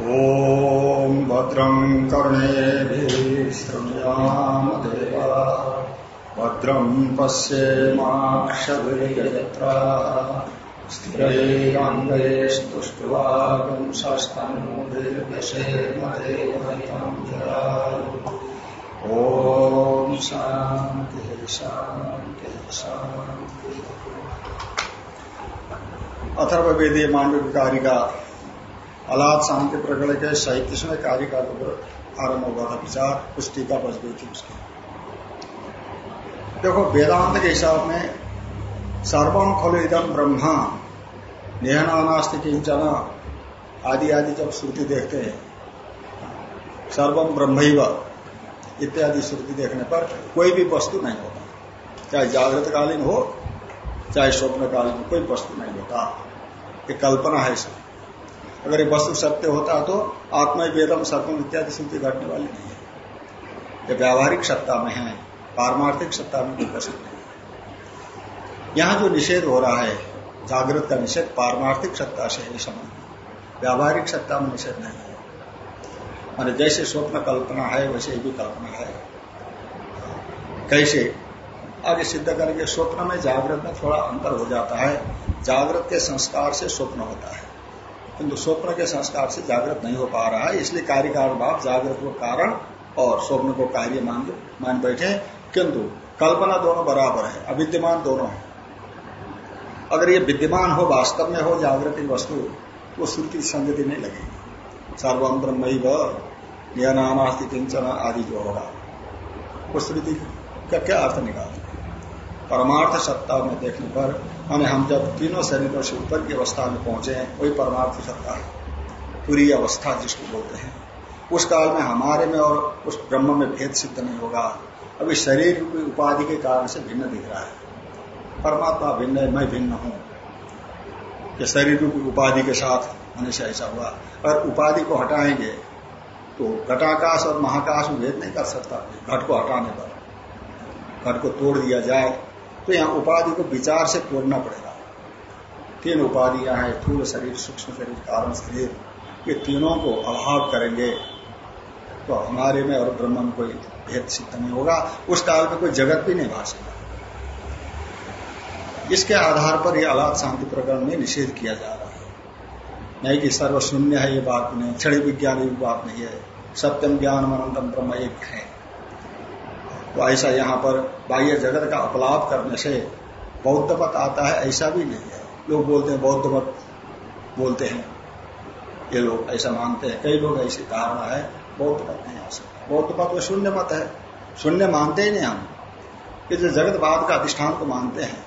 ॐ भद्रं कर्णेभिः देवा भद्रं पश्येमाक्षभिर्यत्रा स्थिरैरङ्गैस्तुष्ट्वागुंसस्तनूर्दशेमदेवहितं ॐ अलाद शांति प्रकरण के सैतीसवें कार्य को आरंभ हुआ था विचार कुछ टीका बच गई थी उसकी। देखो, वेदांत के हिसाब में सर्वम खलु इदम ब्रह्मा निहनानास्ति किंचन आदि आदि जब श्रुति देखते हैं सर्वम ब्रह्म इत्यादि श्रुति देखने पर कोई भी वस्तु नहीं होता। चाहे जागृत कालीन हो, चाहे स्वप्नकालीन हो, कोई वस्तु नहीं होता। ये कल्पना है सब अगर ये वस्तु सत्य होता तो आत्मा वेदम, सर्वम इत्यादि श्रुति घटने वाली नहीं है। ये व्यावहारिक सत्ता में है, पारमार्थिक सत्ता में कोई वस्तु नहीं यहाँ जो निषेध हो रहा है, जागृत का निषेध, पारमार्थिक सत्ता से है समझ व्यावहारिक सत्ता में निषेध नहीं है। मान जैसे स्वप्न कल्पना है, वैसे भी कल्पना है। कैसे? आगे सिद्ध करेंगे, स्वप्न में जागृत में थोड़ा अंतर हो जाता है। जागृत के संस्कार से स्वप्न होता है। किंतु स्वप्न के संस्कार से जागृत नहीं हो पा रहा है, इसलिए कार्यकार भाव जागृत को कारण और स्वप्न को कार्य मान मान बैठे किंतु कल्पना दोनों बराबर है, अविद्यमान दोनों है। अगर ये विद्यमान हो, वास्तव में हो, जागृति वस्तु वो श्रुति संगति नहीं लगेगी। सर्वम ब्रह्म ज्ञानानास्ति किंचन आदि जो होगा, वो श्रुति का क्या अर्थ निकालते परमार्थ सत्ता में देखने पर माने हम जब तीनों शरीरों से ऊपर की अवस्था में पहुँचे हैं, वही परमार्थ सत्ता है। पूरी अवस्था जिसको बोलते हैं। उस काल में हमारे में और उस ब्रह्म में भेद सिद्ध नहीं होगा। अभी शरीर की उपाधि के कारण से भिन्न दिख रहा है। परमात्मा भिन्न है, मैं भिन्न हूँ। कि शरीर की उपाधि के साथ से ऐसा हुआ। अगर उपाधि को हटाएँगे तो घटाकाश और महाकाश में भेद नहीं कर सकता, घट को हटाने पर। घट को तोड़ दिया जाए तो यहाँ उपाधि को विचार से तोड़ना पड़ेगा। तीन उपाधियाँ हैं थूल शरीर, सूक्ष्म शरीर, कारण शरीर। ये तीनों को अभाव करेंगे। तो हमारे में और ब्रह्म में कोई भेद सिद्ध नहीं होगा। उस काल में कोई जगत भी नहीं भा सकता। इसके आधार पर यह अलाद शांति प्रकरण में निषेध किया जा रहा है। नहीं कि सर्वशून्य है ये बात नहीं क्षण विज्ञान ये बात नहीं है। सत्यम ज्ञान अनंतम ब्रह्म एक है। तो ऐसा यहाँ पर बाह्य जगत का अपलाप करने से बौद्ध मत आता है, ऐसा भी नहीं है। लोग बोलते हैं, बौद्ध मत बोलते हैं। ये लोग ऐसा मानते हैं। कई लोग ऐसी धारणा है, बौद्ध मत नहीं आ सकता। बौद्ध मत में शून्य मत है। शून्य मानते ही नहीं हम। कि जो जगतवाद का अधिष्ठान को मानते हैं।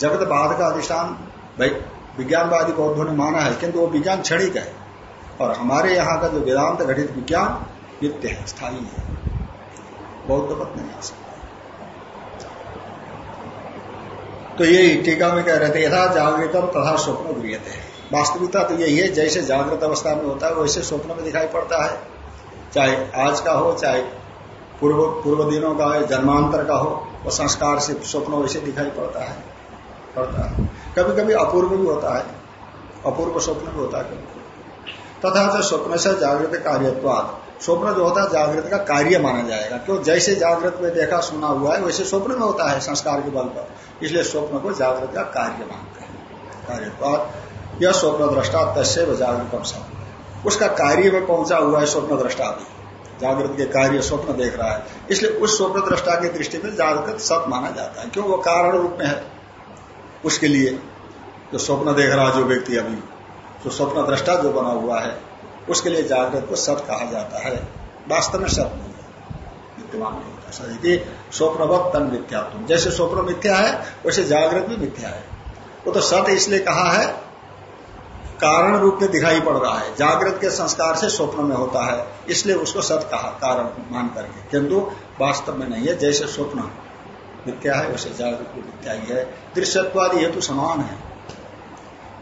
जगतवाद का अधिष्ठान भाई, विज्ञानवादी बौद्धों ने माना है, किंतु वो विज्ञान क्षणिक है। और हमारे यहाँ का जो वेदांत घटित विज्ञान नित्य है, स्थायी है। बौद्ध मत नहीं आ सकता तो ये टीका में कह रहे थे, यथा जागृतम तथा स्वप्न गृह थे वास्तविकता तो यही है, जैसे जागृत अवस्था में होता है, वैसे स्वप्न में दिखाई पड़ता है। चाहे आज का हो, चाहे पूर्व पूर्व दिनों का हो, जन्मांतर का हो, वो संस्कार से स्वप्न वैसे दिखाई पड़ता है पड़ता है। कभी कभी अपूर्व भी होता है, अपूर्व स्वप्न भी होता है कभी तथा जो स्वप्न से जागृत कार्यत्वाद स्वप्न जो होता है, जागृत का कार्य माना जाएगा। क्यों जैसे जागृत में देखा, सुना हुआ है, वैसे स्वप्न में होता है संस्कार के बल पर। इसलिए स्वप्न को जागृत का कार्य मानते हैं। कार्यत्वाद यह स्वप्न दृष्टा तस्य व जागृतम सब उसका कार्य में पहुँचा हुआ है स्वप्न दृष्टा भी। जागृत के कार्य स्वप्न देख रहा है। इसलिए उस स्वप्न दृष्टा की दृष्टि में जागृत सत माना जाता है। क्यों? वो कारण रूप में है। उसके लिए जो स्वप्न देख रहा जो व्यक्ति अभी, जो स्वप्न दृष्टा जो बना हुआ है उसके लिए जागृत को सत कहा जाता है। वास्तव में सत नहीं है। विद्यमान नहीं होता। सही स्वप्नवत तन मिथ्या तुम जैसे स्वप्न मिथ्या है, वैसे जागृत भी मिथ्या है। वो तो सत इसलिए कहा है, कारण रूप में दिखाई पड़ रहा है। जागृत के संस्कार से स्वप्न में होता है, इसलिए उसको सत कहा, कारण मान करके। किंतु वास्तव में नहीं है। जैसे स्वप्न मिथ्या है, वैसे जागृत भी मिथ्या ही है। दृश्यत्वादी हेतु समान है।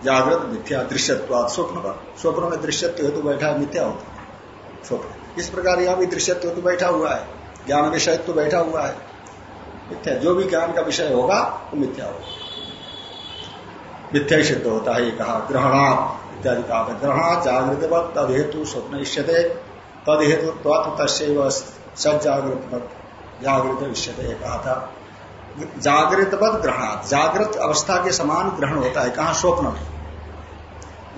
जागृत मिथ्या दृश्यत्वाद स्वप्न स्वप्न में दृश्यत्व हेतु बैठा मिथ्या होता है, स्वप्न। इस प्रकार यहाँ भी दृश्यत्व हेतु बैठा हुआ है, ज्ञान विषय तो बैठा हुआ है। मिथ्या, जो भी ज्ञान का विषय होगा, वो मिथ्या होगा। मिथ्या सिद्ध होता है, ये कहा, ग्रहणात्, इत्यादि कहा था ग्रहण जागृत तद हेतु स्वप्न इष्यते, तद हेतु तस्व सजागृत जागृत इष्यते कहा था। जागृतवत ग्रहण जागृत अवस्था के समान ग्रहण होता है, कहा, स्वप्न में।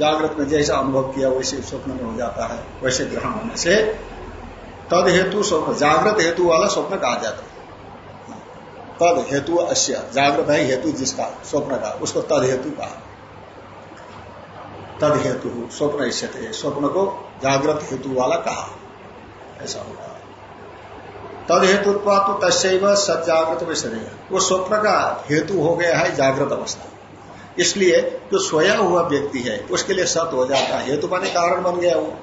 जागृत में जैसा अनुभव किया, वैसे स्वप्न में हो जाता है, वैसे ग्रहण होने से। तद हेतु स्वप्न, जागृत हेतु वाला स्वप्न कहा जाता है। तद हेतु अश्य जागृत है हेतु जिसका, स्वप्न का, उसको तद हेतु कहा। तद हेतु, स्वप्न इष्यते, स्वप्न को जागृत हेतु वाला कहा। ऐसा होगा तद हेतु तो तस्व सजागृत विषय वो स्वप्न का हेतु हो गया है जागृत अवस्था। इसलिए जो सोया हुआ व्यक्ति है, उसके लिए सत हो जाता है। हेतु बने कारण बन गया वो।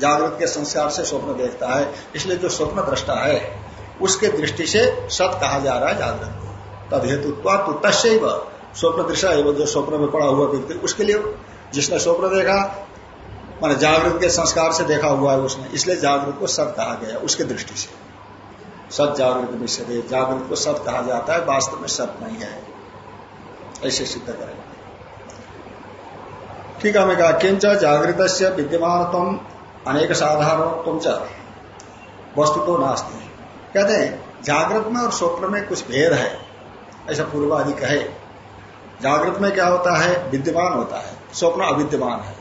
जागृत के संस्कार से स्वप्न देखता है। इसलिए जो स्वप्न दृष्टा है, उसके दृष्टि से सत कहा जा रहा है जागृत को। तद हेतु तो तस्व स्वप्न दृष्टा है जो स्वप्न में पड़ा हुआ व्यक्ति, उसके लिए जिसने स्वप्न देखा, मान जागृत के संस्कार से देखा हुआ है उसने, इसलिए जागृत को सत कहा गया उसके दृष्टि से। सत जागृत विषय जागृत को सत कहा जाता है, वास्तव में सत नहीं है। ऐसे सिद्ध करेंगे। ठीक है मैं कहा किंच जागृत से विद्यमान तुम अनेक साधारण तुम वस्तु तो नास्ती। कहते हैं, जागृत में और स्वप्न में कुछ भेद है, ऐसा पूर्वादि कहे। जागृत में क्या होता है? विद्यमान होता है। स्वप्न अविद्यमान है।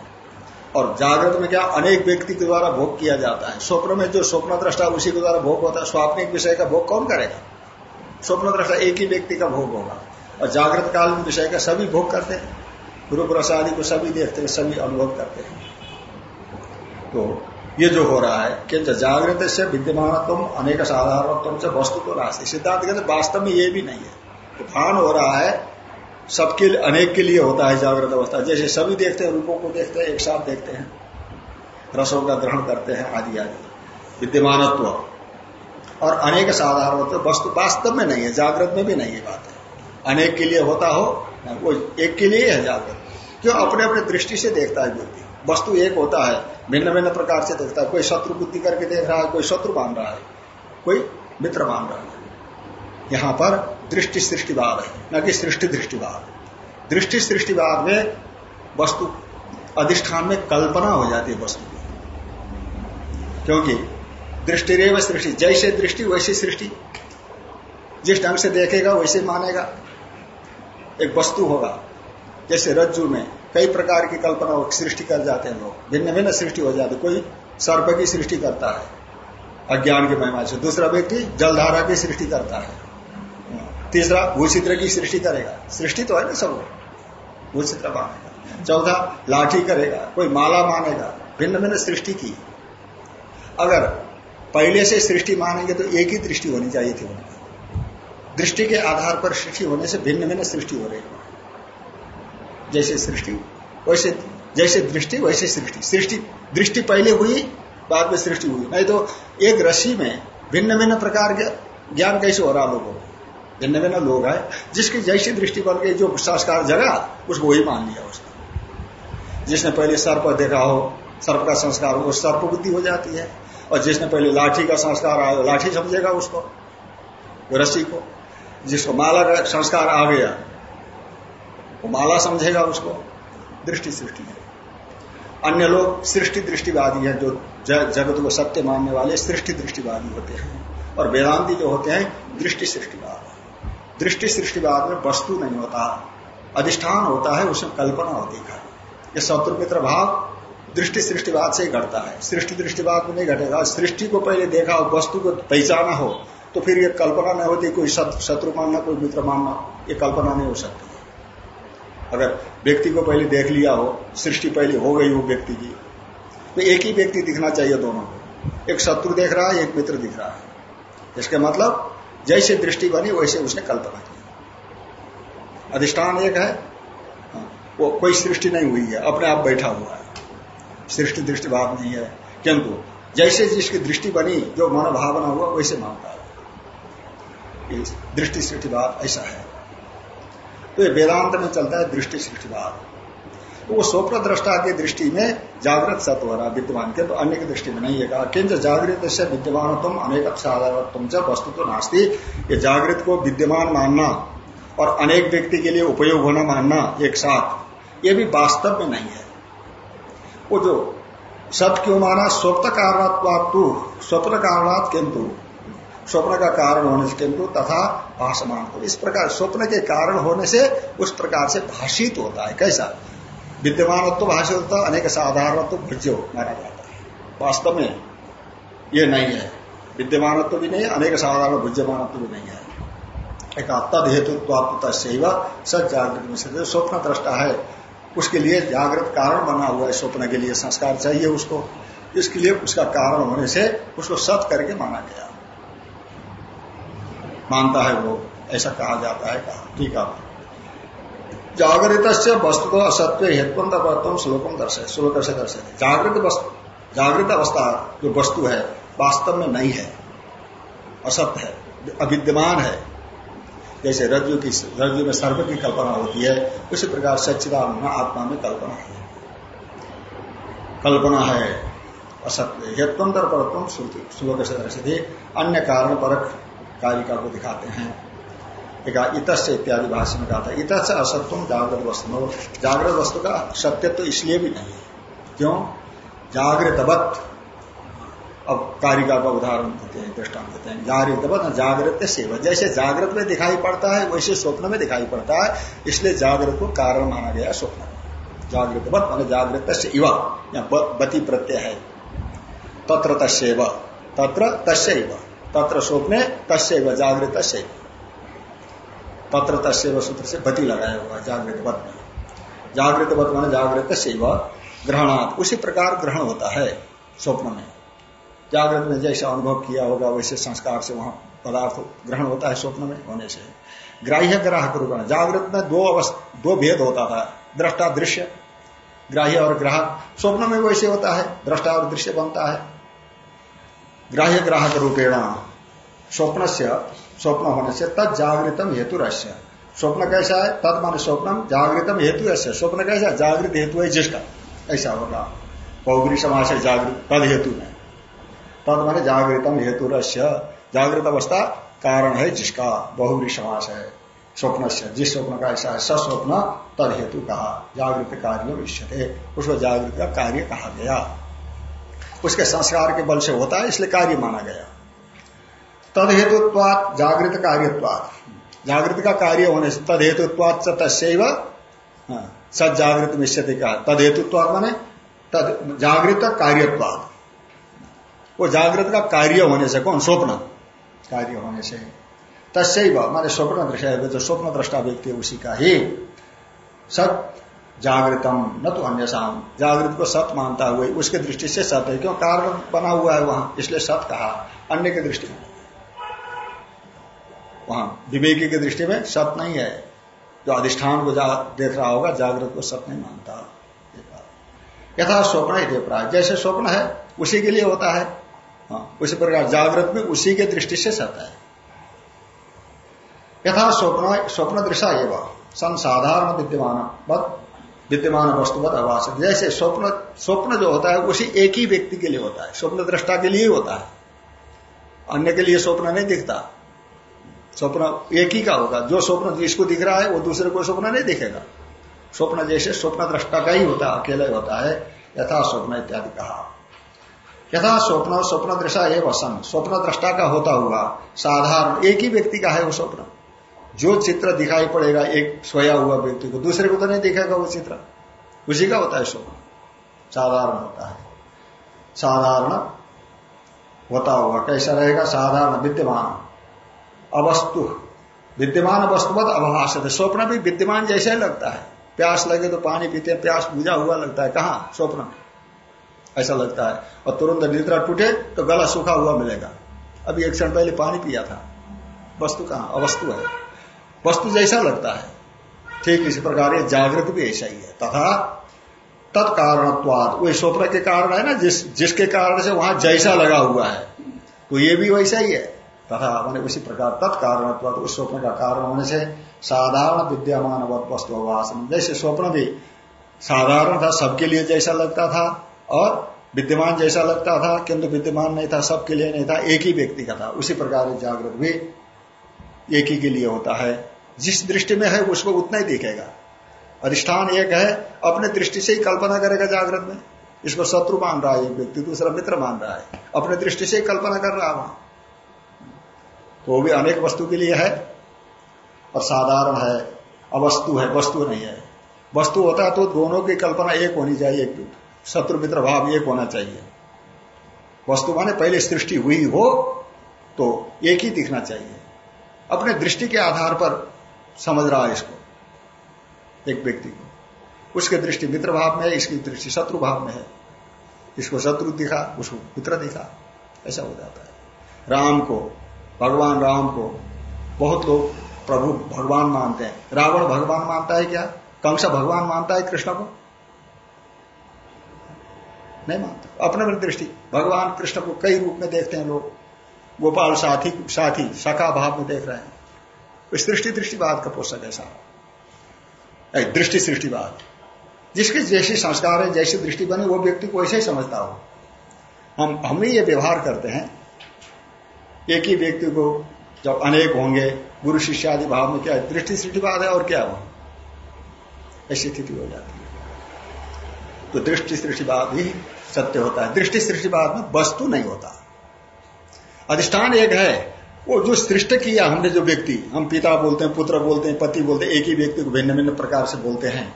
और जागृत में क्या अनेक व्यक्ति के द्वारा भोग किया जाता है। स्वप्न में जो स्वप्न दृष्टा उसी के द्वारा भोग होता है। स्वाप्निक विषय का भोग कौन करेगा? स्वप्न दृष्टा एक ही व्यक्ति का भोग होगा। और जागृत काल में विषय का सभी भोग करते हैं। गुरु प्रसादी को सभी देखते हैं, सभी अनुभव करते हैं। तो ये जो हो रहा है कि जागृत से विद्यमान तुम अनेक साधारण से वस्तु को रास्ते सिद्धांत कहते वास्तव में ये भी नहीं है। तो भान हो रहा है, सबके अनेक के लिए होता है जागृत अवस्था। जैसे सभी देखते हैं, रूपों को देखते हैं, एक साथ देखते हैं, रसों का ग्रहण करते हैं, आदि आदि। विद्यमानत्व। और अनेक साधारण वस्तु वास्तव में नहीं है, जागृत में भी नहीं है बात है। अनेक के लिए होता हो वो एक के लिए है जागृत क्यों अपने अपने दृष्टि से देखता है व्यक्ति वस्तु एक होता है, भिन्न भिन्न प्रकार से देखता है। कोई शत्रु बुद्धि करके देख रहा है, कोई शत्रु मान रहा है, कोई मित्र मान रहा है। यहाँ पर दृष्टि सृष्टिवाद है, न कि सृष्टि दृष्टिवाद दृष्टि सृष्टिवाद में वस्तु अधिष्ठान में कल्पना हो जाती है वस्तु की। क्योंकि दृष्टि रेव सृष्टि, जैसे दृष्टि वैसी सृष्टि। जिस ढंग से देखेगा, वैसे मानेगा। एक वस्तु होगा। जैसे रज्जु में कई प्रकार की कल्पना सृष्टि कर जाते हैं लोग। भिन्न भिन्न सृष्टि हो जाती कोई सर्प की सृष्टि करता है, अज्ञान की महिमा से। दूसरा व्यक्ति जलधारा की सृष्टि करता है। तीसरा भूचित्र की सृष्टि करेगा। सृष्टि तो है ना सब भूचित्र मानेगा। चौथा लाठी करेगा। कोई माला मानेगा। भिन्न भिन्न सृष्टि की। अगर पहले से सृष्टि मानेंगे तो एक ही दृष्टि होनी चाहिए थी उनकी। दृष्टि के आधार पर सृष्टि होने से भिन्न भिन्न सृष्टि हो रही है। जैसे सृष्टि, वैसे, जैसे दृष्टि, वैसे सृष्टि। सृष्टि, दृष्टि पहले हुई, बाद में सृष्टि हुई। नहीं तो एक रस्सी में भिन्न भिन्न प्रकार के ज्ञान कैसे हो रहा लोगों को? भिन्न भिन्न लोग है, जिसकी जैसी दृष्टि बन गई, जो संस्कार जगा, उसको वही मान लिया उसने। जिसने पहले सर्प देखा हो, सर्प का संस्कार हो सर्प बुद्धि हो जाती है। और जिसने पहले लाठी का संस्कार आया लाठी समझेगा उसको रस्सी को। जिसको माला का संस्कार आ गया, वो माला समझेगा उसको, दृष्टि सृष्टि है। अन्य लोग सृष्टि दृष्टिवादी है, जो जगत को सत्य मानने वाले सृष्टि दृष्टिवादी होते हैं। और वेदांति जो होते हैं, दृष्टि सृष्टिवाद। दृष्टि सृष्टिवाद में वस्तु नहीं होता, अधिष्ठान होता है, उसमें कल्पना होती है। ये शत्रु मित्र भाव दृष्टि सृष्टिवाद से ही घटता है। सृष्टि दृष्टिवाद में नहीं घटेगा। सृष्टि को पहले देखा हो, वस्तु को पहचाना हो तो फिर ये कल्पना नहीं होती कोई शत्रु मानना, कोई मित्र मानना, ये कल्पना नहीं हो सकती। अगर व्यक्ति को पहले देख लिया हो, सृष्टि पहले हो गई हो व्यक्ति की तो एक ही व्यक्ति दिखना चाहिए दोनों को। एक शत्रु देख रहा है, एक मित्र दिख रहा है। इसके मतलब जैसे दृष्टि बनी, वैसे उसने कल्पना की। अधिष्ठान एक है, वो कोई सृष्टि नहीं हुई है, अपने आप बैठा हुआ है। सृष्टि दृष्टिभाव नहीं है। किंतु, जैसे जिसकी दृष्टि बनी, जो मनोभावना हुआ, वैसे मानता है। दृष्टि सृष्टिवाद ऐसा है। तो ये वेदांत में चलता है दृष्टि सृष्टिवाद तो वो स्वप्न दृष्टा की दृष्टि में जागृत सत्व रहा विद्यमान के तो अन्य की दृष्टि में नहीं है। कहा, किंच जागृत से विद्यमान तुम अनेक साधारण वस्तु तो नास्ती। ये जागृत को विद्यमान मानना और अनेक व्यक्ति के लिए उपयोग होना मानना एक साथ, ये भी वास्तव में नहीं है। वो जो सत क्यों माना? स्वप्न कारणात्वात तू स्वप्न कारणात किंतु। स्वप्न का कारण होने से किंतु तथा भाषमान को। इस प्रकार स्वप्न के कारण होने से उस प्रकार से भाषित होता है। कैसा? विद्यमानत्व भाषित होता है अनेक साधारणत्व भुज्य, माना जाता है। वास्तव में ये नहीं है। विद्यमानत्व भी नहीं अनेक साधारण भुज्यमानत्व भी नहीं है। एक तद हेतुत्व सच जागृत में स्वप्न दृष्टा है। उसके लिए जागृत कारण बना हुआ है स्वप्न के लिए। संस्कार चाहिए उसको। इसके लिए उसका कारण होने से उसको सत करके माना गया। मानता है वो, ऐसा कहा जाता है, कहा, ठीक है। जागृत से वस्तु को असत्य हेतुवंत वर्तम श्लोकम दर्शे श्लोक से दर्शे जागृत वस्तु, जागृत अवस्था जो वस्तु है, वास्तव में नहीं है, असत्य है, अविद्यमान है। जैसे रज्जु की, रज्जु में सर्व की कल्पना होती है, उसी प्रकार सच्चिदान आत्मा में कल्पना है। कल्पना है, असत्य हेतुवंतर परत्व श्लोक से दर्शित अन्य कारण परक कारिका को दिखाते हैं। इतस्य इत्यादि भाषण में कहा था इत से असत्व जागृत वस्तु। जागृत वस्तु का सत्य तो इसलिए भी नहीं क्यों? जागृतवत। अब कारिका का उदाहरण देते हैं दृष्टान देते हैं। जागृतवत जागृत सेवा। जैसे जागृत में दिखाई पड़ता है, वैसे स्वप्न में दिखाई पड़ता है। इसलिए जागृत को कारण माना गया स्वप्न। में जागृतवत मान जागृत से इवा बती प्रत्यय है। तत्र तस्व तत्र तस्व तत्र स्वप्ने तस्व जागृत तत्र तस्व सूत्र से बती लगाया हुआ जागृत वत में जागृत वत मान जागृत सेव ग्रहणात्। उसी प्रकार ग्रहण होता है स्वप्न में। जागृत में जैसा अनुभव किया होगा, वैसे संस्कार से वहाँ पदार्थ ग्रहण होता है स्वप्न में, होने से। ग्राह्य ग्राहक रूप जागृत में दो अवस्था दो भेद होता था, दृष्टा दृश्य, ग्राह्य और ग्राहक स्वप्न में वैसे होता है, दृष्टा और दृश्य बनता है। ग्राह्य ग्राहक रूपेण स्वप्न से स्वप्न होने से तद जागृतम हेतु रहस्य स्वप्न कैसा है? तद मान स्वप्न जागृतम हेतु रहस्य स्वप्न कैसा? जागृत हेतु है जिसका। ऐसा होगा। बहुग्री समाज है जागृत, तद हेतु में। तद माने जागृतम हेतु रहस्य जागृत अवस्था कारण है जिसका। बहुग्री समास है स्वप्न से जिस स्वप्न का ऐसा है, सस्वप्न, तद हेतु कहा। जागृत कार्य विश्य उसको जागृत का कार्य कहा गया। उसके संस्कार के बल से होता है इसलिए कार्य माना गया। तद हेतुत्वात जागृत कार्यत्वात। जागृत का कार्य होने से तद हेतुत्वात तस्व हाँ, सद जागृत मिश्यति का तद हेतुत्वात माने तद जागृत कार्यत्वात। वो जागृत का कार्य होने से कौन? स्वप्न। कार्य होने से। तस्व माने स्वप्न दृश्य जो स्वप्न दृष्टा व्यक्ति है उसी का ही। सत जागृतम न तो अन्य शाम जागृत को सत मानता हुए उसके दृष्टि से सत है। क्यों? कारण बना हुआ है वहाँ इसलिए सत कहा। अन्य की दृष्टि में। वहाँ विवेकी की दृष्टि में सत नहीं है। जो अधिष्ठान को देख रहा होगा जागृत को सत नहीं मानता। यथा स्वप्न ही प्राय जैसे स्वप्न है उसी के लिए होता है। हाँ, उसी प्रकार जागृत भी उसी के दृष्टि से सत है। यथा स्वप्न स्वप्न दृशा एवं। संसाधारण विद्यमान। विद्यमान वस्तुवत आवास जैसे स्वप्न स्वप्न जो होता है, उसी एक ही व्यक्ति के लिए होता है। स्वप्न दृष्टा के लिए होता है। अन्य के लिए स्वप्न नहीं दिखता। स्वप्न एक ही का होगा। जो स्वप्न जिसको दिख रहा है, वो दूसरे को स्वप्न नहीं दिखेगा। स्वप्न जैसे स्वप्न दृष्टा का ही होता है, अकेला ही होता है। यथा स्वप्न इत्यादि कहा। यथा स्वप्न स्वप्न दृष्टा वसन स्वप्न दृष्टा का होता हुआ साधारण एक ही व्यक्ति का है वो स्वप्न। जो चित्र दिखाई पड़ेगा, एक सोया हुआ व्यक्ति को, दूसरे को तो नहीं दिखेगा वो चित्र। उसी का होता है स्वप्न साधारण होता है। साधारण होता हुआ कैसा रहेगा? साधारण विद्यमान। अवस्तु। विद्यमान वस्तुवत अभाष स्वप्न भी विद्यमान जैसे ही लगता है। प्यास लगे तो पानी पीते हैं, प्यास बुझा हुआ लगता है। कहा? स्वप्न ऐसा लगता है। और तुरंत निद्रा टूटे तो गला सूखा हुआ मिलेगा। अभी एक क्षण पहले पानी पिया था। वस्तु कहा? अवस्तु है। वस्तु जैसा लगता है। ठीक इसी प्रकार ये जागृत भी ऐसा ही है। तथा तत्कारणत्वाद वही स्वप्न के कारण है ना, जिस, जिसके कारण से वहाँ जैसा लगा हुआ है तो ये भी वैसा ही है। तथा मैंने उसी प्रकार तत्कारणत्वाद उस स्वप्न का कारण होने से साधारण विद्यमान वस्तु वासन जैसे स्वप्न भी साधारण था, सबके लिए जैसा लगता था, और विद्यमान जैसा लगता था, किंतु विद्यमान नहीं था, सबके लिए नहीं था, एक ही व्यक्ति का था। उसी प्रकार जागृत भी एक ही के लिए होता है। जिस दृष्टि में है उसको उतना ही दिखेगा। अधिष्ठान एक है, अपने दृष्टि से ही कल्पना करेगा जागृत में। इसको शत्रु मान रहा है, एक व्यक्ति दूसरा मित्र मान रहा है। अपने दृष्टि से ही कल्पना कर रहा वहाँ। तो वो भी अनेक वस्तु के लिए है, और साधारण है, अवस्तु है, वस्तु नहीं है। वस्तु होता तो दोनों की कल्पना एक होनी चाहिए, एक शत्रु मित्र भाव एक होना चाहिए। वस्तु माने पहले सृष्टि हुई हो तो एक ही दिखना चाहिए। अपने दृष्टि के आधार पर समझ रहा है इसको, एक व्यक्ति को। उसके दृष्टि मित्र भाव में है, इसकी दृष्टि शत्रु भाव में है। इसको शत्रु दिखा, उसको मित्र दिखा, ऐसा हो जाता है। राम को, भगवान राम को बहुत लोग प्रभु भगवान मानते हैं। रावण भगवान मानता है क्या? कंस भगवान मानता है कृष्ण को? नहीं मानता। अपने अपनी दृष्टि। भगवान कृष्ण को कई रूप में देखते हैं लोग। गोपाल साथी साथी, सखा भाव में देख रहे हैं। सृष्टि दृष्टिवाद का पोषक है सारा दृष्टि सृष्टिवाद। जिसके जैसे संस्कार है, जैसी दृष्टि बने, वो व्यक्ति को ऐसे ही समझता हो। हम हम ही ये व्यवहार करते हैं। एक ही व्यक्ति को जब अनेक होंगे, गुरु शिष्य आदि भाव में क्या दृष्टि सृष्टिवाद है और क्या हो ऐसी स्थिति हो जाती है। तो दृष्टि सृष्टिवाद ही सत्य होता है। दृष्टि सृष्टिवाद में वस्तु नहीं होता। अधिष्ठान एक है। वो जो सृष्ट किया हमने जो व्यक्ति, हम पिता बोलते हैं, पुत्र बोलते हैं, पति बोलते हैं, एक ही व्यक्ति को भिन्न भिन्न प्रकार से बोलते हैं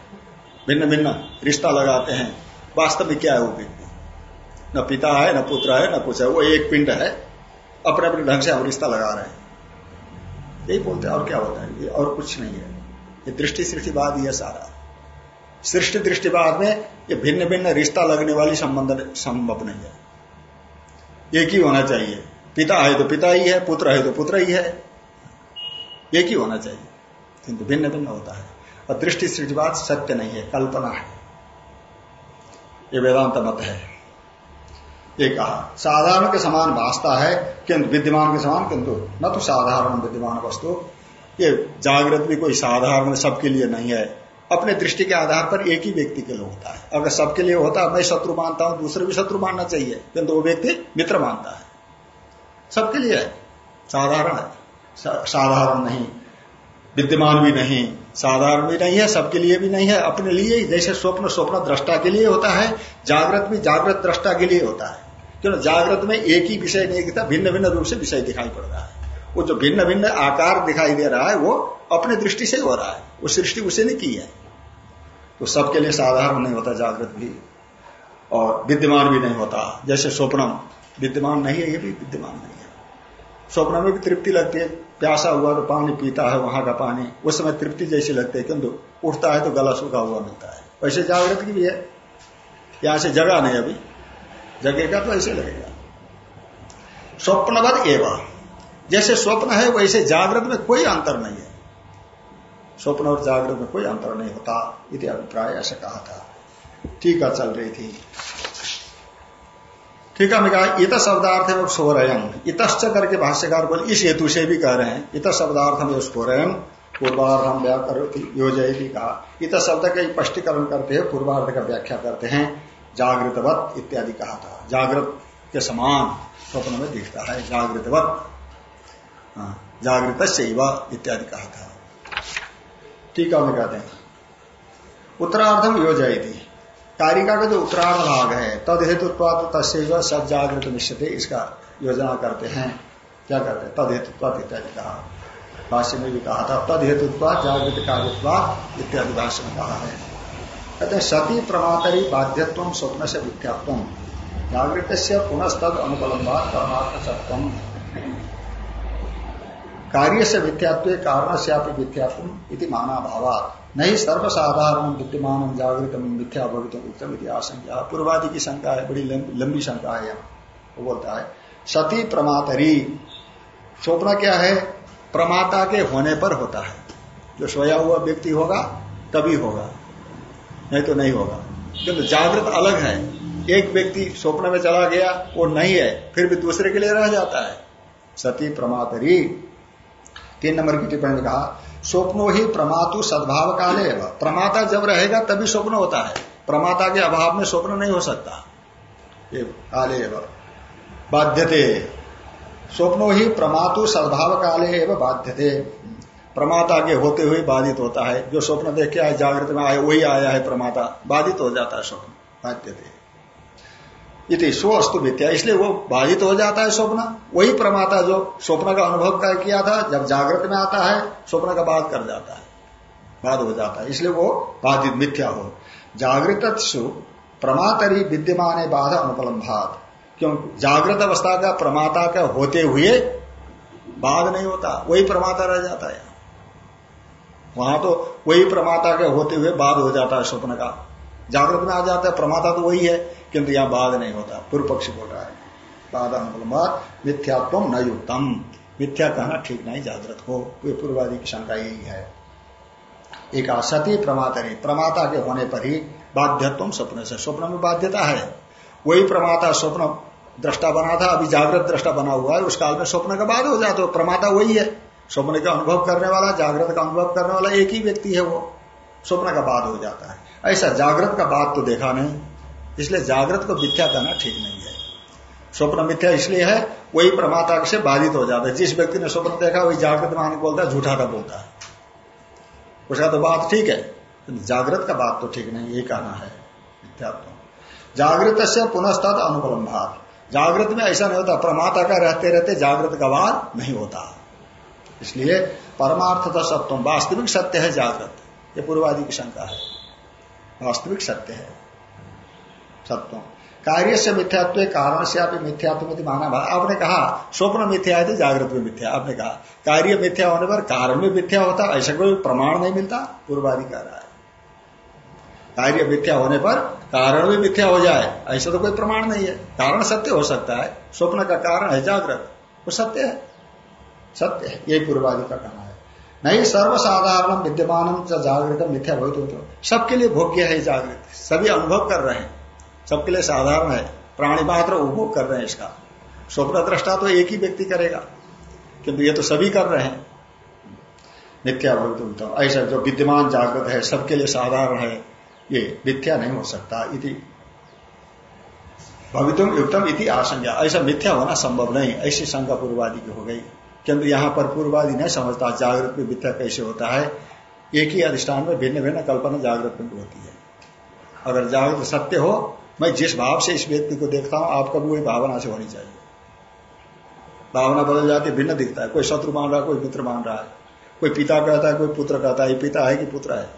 भिन्न भिन्न रिश्ता लगाते हैं, वास्तव में क्या है वो व्यक्ति? न पिता है, न पुत्र है, न कुछ है, वो एक पिंड है अपने अपने ढंग से हम रिश्ता लगा रहे हैं। यही बोलते हैं, और क्या होता है? ये और कुछ नहीं है। ये दृष्टि सृष्टिवाद ही है सारा। सृष्टि दृष्टिवाद में ये भिन्न भिन्न रिश्ता लगने वाली संबंध, संभव नहीं है। एक ही होना चाहिए। पिता है तो पिता ही है, पुत्र है तो पुत्र ही है। एक ही होना चाहिए। किंतु भिन्न भिन्न होता है। और दृष्टि सृष्टिवाद सत्य नहीं है, कल्पना है। ये वेदांत मत है। ये कहा, साधारण के समान भाषता है, किंतु विद्यमान के समान, किंतु न तो साधारण विद्यमान वस्तु। ये जागृत भी कोई साधारण सबके लिए नहीं है। अपने दृष्टि के आधार पर एक ही व्यक्ति के लिए होता है। अगर सबके लिए होता मैं शत्रु मानता हूँ, दूसरे भी शत्रु मानना चाहिए। किंतु वो व्यक्ति मित्र मानता है। सबके लिए है। साधारण है। साधारण नहीं। विद्यमान भी नहीं। साधारण भी नहीं है, सबके लिए भी नहीं है। अपने लिए जैसे स्वप्न स्वप्न दृष्टा के लिए होता है, जागृत भी जागृत दृष्टा के लिए होता है। क्यों जागृत में एक ही विषय नहीं दिखता भिन्न भिन्न रूप से विषय दिखाई पड़ रहा है। वो जो भिन्न भिन्न आकार दिखाई दे रहा है, वो अपने दृष्टि से हो रहा है। वो सृष्टि उसे नहीं की है। तो सबके लिए साधारण नहीं होता, जागृत भी। और विद्यमान भी नहीं होता। जैसे स्वप्न विद्यमान नहीं है, ये भी विद्यमान नहीं है। स्वप्न में भी तृप्ति लगती है। प्यासा हुआ तो पानी पीता है, वहाँ का पानी। उस समय तृप्ति जैसी लगती है, किंतु उठता है तो गला सूखा हुआ मिलता है। वैसे जागृत की भी है। यहाँ से जगह नहीं अभी। जगेगा तो ऐसे लगेगा। स्वप्नवत एवं। जैसे स्वप्न है, वैसे जागृत में कोई अंतर नहीं है। स्वप्न और जागृत में कोई अंतर नहीं होता, इति अभिप्राय ऐसा कहा था। ठीक है, चल रही थी। ठीक है कहा इत शब्दार्थ में स्वरयम इतश्च करके भाष्यकार बोले इस हेतु से भी कह रहे हैं। इत शब्दार्थ में स्वरयम योजय भी कहा। इत शब्द का स्पष्टीकरण करते हैं पूर्वार्ध का व्याख्या करते हैं। जागृतवत इत्यादि कहा था। जागृत के समान स्वप्न में दिखता है। जागृतवत हाँ, जागृत इत्यादि कहा था। ठीक है कहते हैं उत्तरार्धम योजना थी कारिका का जो उत्तरार्ध भाग है, तद हेतु तस्व सब जागृत निश्चित, इसका योजना करते हैं। क्या करते हैं? तद हेतु इत्यादि कहा। भाष्य में भी कहा था, तद हेतु जागृत कार्यत्वाद इत्यादि भाष्य में कहा है। कहते हैं, सती प्रमातरी बाध्यत्व स्वप्न से विख्यात्व। जागृत से पुनस्तद अनुपलम्बात परमात्म सत्वम कार्य से मिथ्यात्व कारण से आप मिथ्यात्व इति माना भावात नहीं, सर्वसाधारण विद्यमान जागृत मिथ्या भवित उत्तम आशंका। पूर्वादि की शंका है, बड़ी लंबी शंका है यहाँ। वो बोलता है, सती प्रमातरी। स्वप्न क्या है? प्रमाता के होने पर होता है। जो सोया हुआ व्यक्ति होगा, तभी होगा। नहीं तो नहीं होगा। किंतु जागृत अलग है, एक व्यक्ति स्वप्न में चला गया, वो नहीं है, फिर भी दूसरे के लिए रह जाता है। सती प्रमातरी। तीन नंबर की टिप्पणी में कहा स्वप्नो ही प्रमातु सद्भाव काले प्रमाता जब रहेगा, तभी स्वप्न होता है। प्रमाता के अभाव में स्वप्न नहीं हो सकता। काले बाध्यते। स्वप्नो ही प्रमातु सद्भाव काले एवं बाध्यते। प्रमाता के होते हुए बाधित होता है। जो स्वप्न देख के आए, जागृत में आए, वही आया है प्रमाता। बाधित हो जाता है स्वप्न। बाध्यते। इति सो अस्तु मिथ्या, इसलिए वो बाधित हो जाता है स्वप्न। वही प्रमाता जो स्वप्न का अनुभव कर किया था, जब जागृत में आता है, स्वप्न का बाध कर जाता है। बाध हो जाता है, इसलिए वो बाधित, मिथ्या हो। जागृत प्रमातरी विद्यमान बाधा अनुपलम्भात। क्यों? जागृत अवस्था का प्रमाता का होते हुए बाध नहीं होता, वही प्रमाता रह जाता है। वहाँ तो वही प्रमाता के होते हुए बाध हो जाता है स्वप्न का। जागृत में आ जाता है, प्रमाता तो वही है। किंतु यहाँ बाध नहीं होता पूर्व पक्षी बोल रहा है। बाध अनुपलम्बात मिथ्यात्व न युक्तम। मिथ्या कहना ठीक नहीं, जागृत हो। पूर्वादि की शंका यही है। एक सती प्रमातरी, प्रमाता के होने पर ही बाध्यत्व स्वप्न से, स्वप्न में बाध्यता है। वही प्रमाता स्वप्न दृष्टा बना था, अभी जागृत दृष्टा बना हुआ है, उस काल में स्वप्न का बाद हो जाता है प्रमाता वही है। स्वप्न का अनुभव करने वाला, जागृत का अनुभव करने वाला एक ही व्यक्ति है वो। स्वप्न का बाद हो जाता है। ऐसा जागृत का बाद तो देखा नहीं। इसलिए जागृत को मिथ्या कहना ठीक नहीं है। स्वप्न मिथ्या इसलिए है, वही प्रमाता से बाधित हो जाता है। जिस व्यक्ति ने स्वप्न देखा, वही जागृत मान बोलता है, झूठा का बोलता है। उसका तो बात ठीक है जागृत का बात तो ठीक नहीं ये कहना है मिथ्यात्व। जागृत से पुनस्तद अनुपलम्भात। जागृत में ऐसा नहीं होता प्रमाता का रहते रहते जागृत का वार नहीं होता। इसलिए परमार्थ का सत्व वास्तविक सत्य है जागृत। ये पूर्वादि की शंका है। वास्तविक सत्य है। सत्व कार्य से मिथ्यात्व कारण से आप मिथ्यात्व माना आपने कहा, स्वप्न मिथ्या है तो जागृत में मिथ्या। आपने कहा, कार्य मिथ्या होने पर कारण में मिथ्या होता, ऐसा कोई प्रमाण नहीं मिलता, पूर्वादि कह रहा है। कार्य मिथ्या होने पर कारण भी मिथ्या हो जाए, ऐसा तो कोई प्रमाण नहीं है। कारण सत्य हो सकता है, स्वप्न का कारण है जागृत। वो सत्य है। सत्य है यही पूर्वादि का कहना है। नहीं सर्वसाधारण विद्यमान जागृत मिथ्या हो सबके लिए भोग्य है जागृत। सभी अनुभव कर रहे हैं। सबके लिए साधारण है। प्राणी मात्र उपभोग कर रहे हैं इसका। स्वप्न दृष्टा तो एक ही व्यक्ति करेगा, किंतु ये तो सभी कर रहे हैं। मिथ्या भवित ऐसा जो विद्यमान जागृत है, सबके लिए साधारण है, ये मिथ्या नहीं हो सकता इति। भवितुम युक्तम इति आशंका। ऐसा मिथ्या होना संभव नहीं। ऐसी शंका पूर्वादि की हो गई। किंतु यहाँ पर पूर्वादि नहीं समझता। जागृत में मिथ्या कैसे होता है? एक ही अधिष्ठान में भिन्न भिन्न कल्पना जागृत में होती है। अगर जागृत सत्य हो मैं जिस भाव से इस व्यक्ति को देखता हूँ, आपका भी वही भावना से होनी चाहिए। भावना बदल जाती भिन्न दिखता है। कोई शत्रु मान रहा है, कोई मित्र मान रहा है। कोई पिता कहता है, कोई पुत्र कहता है पिता है कि पुत्र है।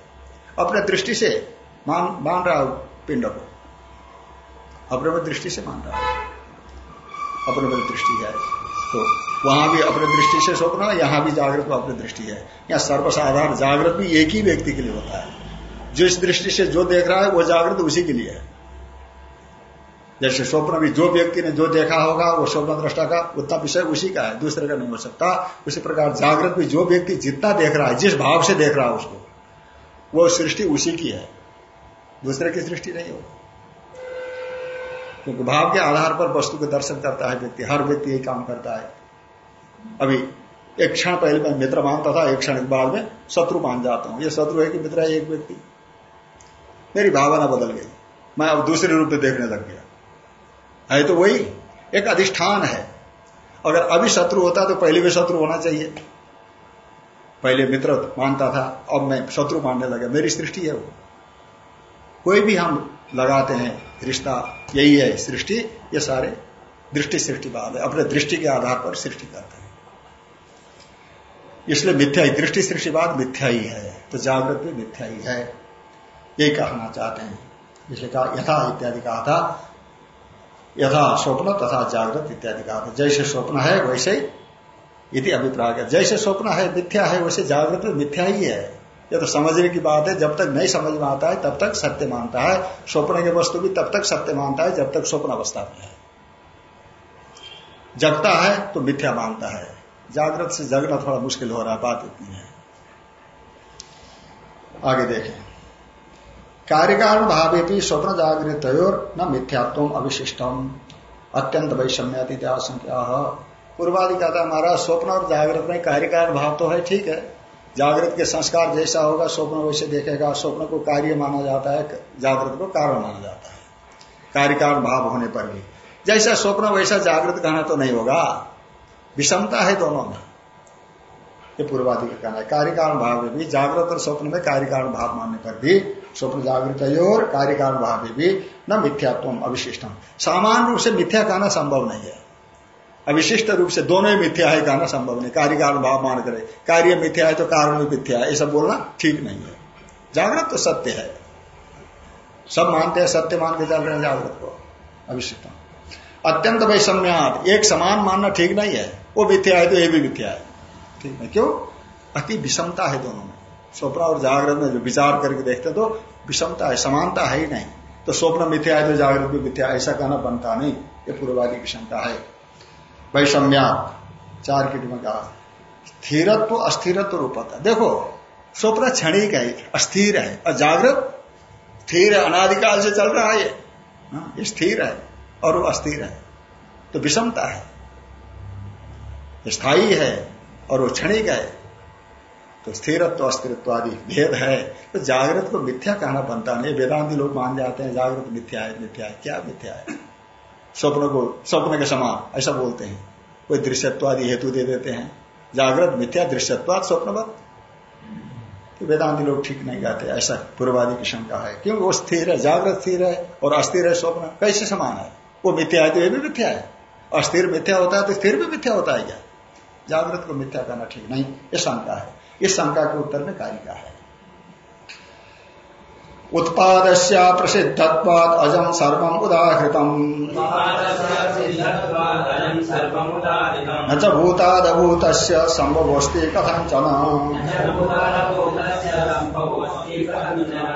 अपने दृष्टि से मान मान रहा है पिंड को। अपने दृष्टि से मान रहा है। अपने दृष्टि है तो वहाँ भी अपने दृष्टि से स्वप्न यहाँ भी जागृत को अपनी दृष्टि है। यहाँ सर्वसाधारण जागृत भी एक ही व्यक्ति के लिए होता है। जिस दृष्टि से जो देख रहा है, वो जागृत उसी के लिए है। जैसे स्वप्न भी जो व्यक्ति ने जो देखा होगा, वो स्वप्न दृष्टा का उतना विषय उसी का है, दूसरे का नहीं हो सकता। उसी प्रकार जागृत भी जो व्यक्ति जितना देख रहा है, जिस भाव से देख रहा है उसको, वो सृष्टि उसी की है। दूसरे की सृष्टि नहीं हो क्योंकि भाव के आधार पर वस्तु को दर्शन करता है व्यक्ति, हर व्यक्ति यही काम करता है। अभी एक क्षण पहले मैं मित्र मानता था, एक क्षण के बाद में शत्रु मान जाता हूँ। ये शत्रु है कि मित्र है एक व्यक्ति। मेरी भावना बदल गई। मैं अब दूसरे रूप में देखने लग गया। है तो वही एक अधिष्ठान है। अगर अभी शत्रु होता तो पहले भी शत्रु होना चाहिए। पहले मित्र मानता था, अब मैं शत्रु मानने लगा। मेरी सृष्टि है वो। कोई भी हम लगाते हैं रिश्ता, यही है सृष्टि, ये सारे दृष्टि सृष्टिवाद है। अपने दृष्टि के आधार पर सृष्टि करते हैं। इसलिए मिथ्या ही, दृष्टि सृष्टिवाद मिथ्या ही है तो जागृत भी मिथ्या ही है। यही कहना चाहते हैं। इसलिए कहा, यथा इत्यादि कहा था यथा स्वप्न तथा जागृत इत्यादि कहा जैसे स्वप्न है, वैसे यदि अभिप्राय जैसे स्वप्न है, मिथ्या है, वैसे जागृत, मिथ्या ही है। यह तो समझने की बात है, जब तक नहीं समझ में आता है, तब तक सत्य मानता है। स्वप्न के वस्तु भी तब तक सत्य मानता है, जब तक स्वप्न अवस्था में है। जगता है तो मिथ्या मानता है। जागृत से जगना थोड़ा मुश्किल हो रहा है, बात इतनी है। आगे देखें। कार्यकारण भावे भी स्वप्न जागृत न मिथ्यात्व अविशिष्टम। अत्यंत वैषम्याति आशंका पूर्वादि कहता हमारा स्वप्न और जागृत में कार्यकारण भाव तो है, ठीक है। जागृत के संस्कार जैसा होगा, स्वप्न वैसे देखेगा। स्वप्न को कार्य माना जाता है, जागृत को कारण माना जाता है। कार्यकारण भाव होने पर भी। जैसा स्वप्न वैसा जागृत कहना तो नहीं होगा। विषमता है दोनों में। ये पूर्वादि का कहना है। कार्यकारण भाव में भी, जागृत और स्वप्न में कार्यकारण भाव मानने पर भी स्वप्न जागृत और कार्य कारण भाव भी न मिथ्यात्व अविशिष्टम। सामान्य रूप से मिथ्या कहना संभव नहीं है। अविशिष्ट रूप से दोनों ही मिथ्या है कहना संभव नहीं। कार्य कारण भाव मान करे। कार्य मिथ्या है तो कारण भी मिथ्या है। ऐसा बोलना ठीक नहीं है। जागृत तो सत्य है। सब मानते हैं, सत्य मान के चल रहे हैं जागृत को। अविशिष्टम अत्यंत वैषम्यात एक समान मानना ठीक नहीं है। वो मिथ्या है तो ये भी मिथ्या है। ठीक है। क्यों? अति विषमता है दोनों में। स्वप्न और जागृत में जो विचार करके देखते तो विषमता है समानता है ही नहीं। तो स्वप्न मिथ्या है तो जागृत भी मिथ्या ऐसा कहना बनता नहीं। ये पूर्वादी विषमता है। वैषम्या चार किट में कहा स्थिरत्व अस्थिरत्व रूपता। देखो स्वप्न क्षणिक है अस्थिर है और जागृत स्थिर है अनादिकाल से चल रहा है ये। हाँ, ये स्थिर है और वो अस्थिर है। तो विषमता है। स्थायी है और वो क्षणिक है। तो स्थिरत्व अस्थिरत्व आदि भेद है। तो जागृत को मिथ्या कहना बनता नहीं। वेदांति लोग मान जाते हैं, जागृत मिथ्या है मिथ्या है। क्या मिथ्या है? स्वप्न को, स्वप्न के समान, ऐसा बोलते हैं। कोई दृश्यत्वादि हेतु दे देते हैं। जागृत, मिथ्या, दृश्यत्वाद स्वप्नवत तो वेदांति लोग ठीक नहीं गाते ऐसा पूर्वादि की शंका है। क्योंकि वो स्थिर है, जागृत स्थिर है और अस्थिर है स्वप्न। कैसे समान है? वो मिथ्या है तो भी मिथ्या है। अस्थिर मिथ्या होता है तो स्थिर भी मिथ्या होता है क्या? जागृत को मिथ्या करना ठीक नहीं, ये शंका है। इस शंका के उत्तर में कारिका है? उत्पाद प्रसिद्धत्वाद अजम सर्वम उदाहृतम। न च भूतादभूत संभवस्ती कथंचन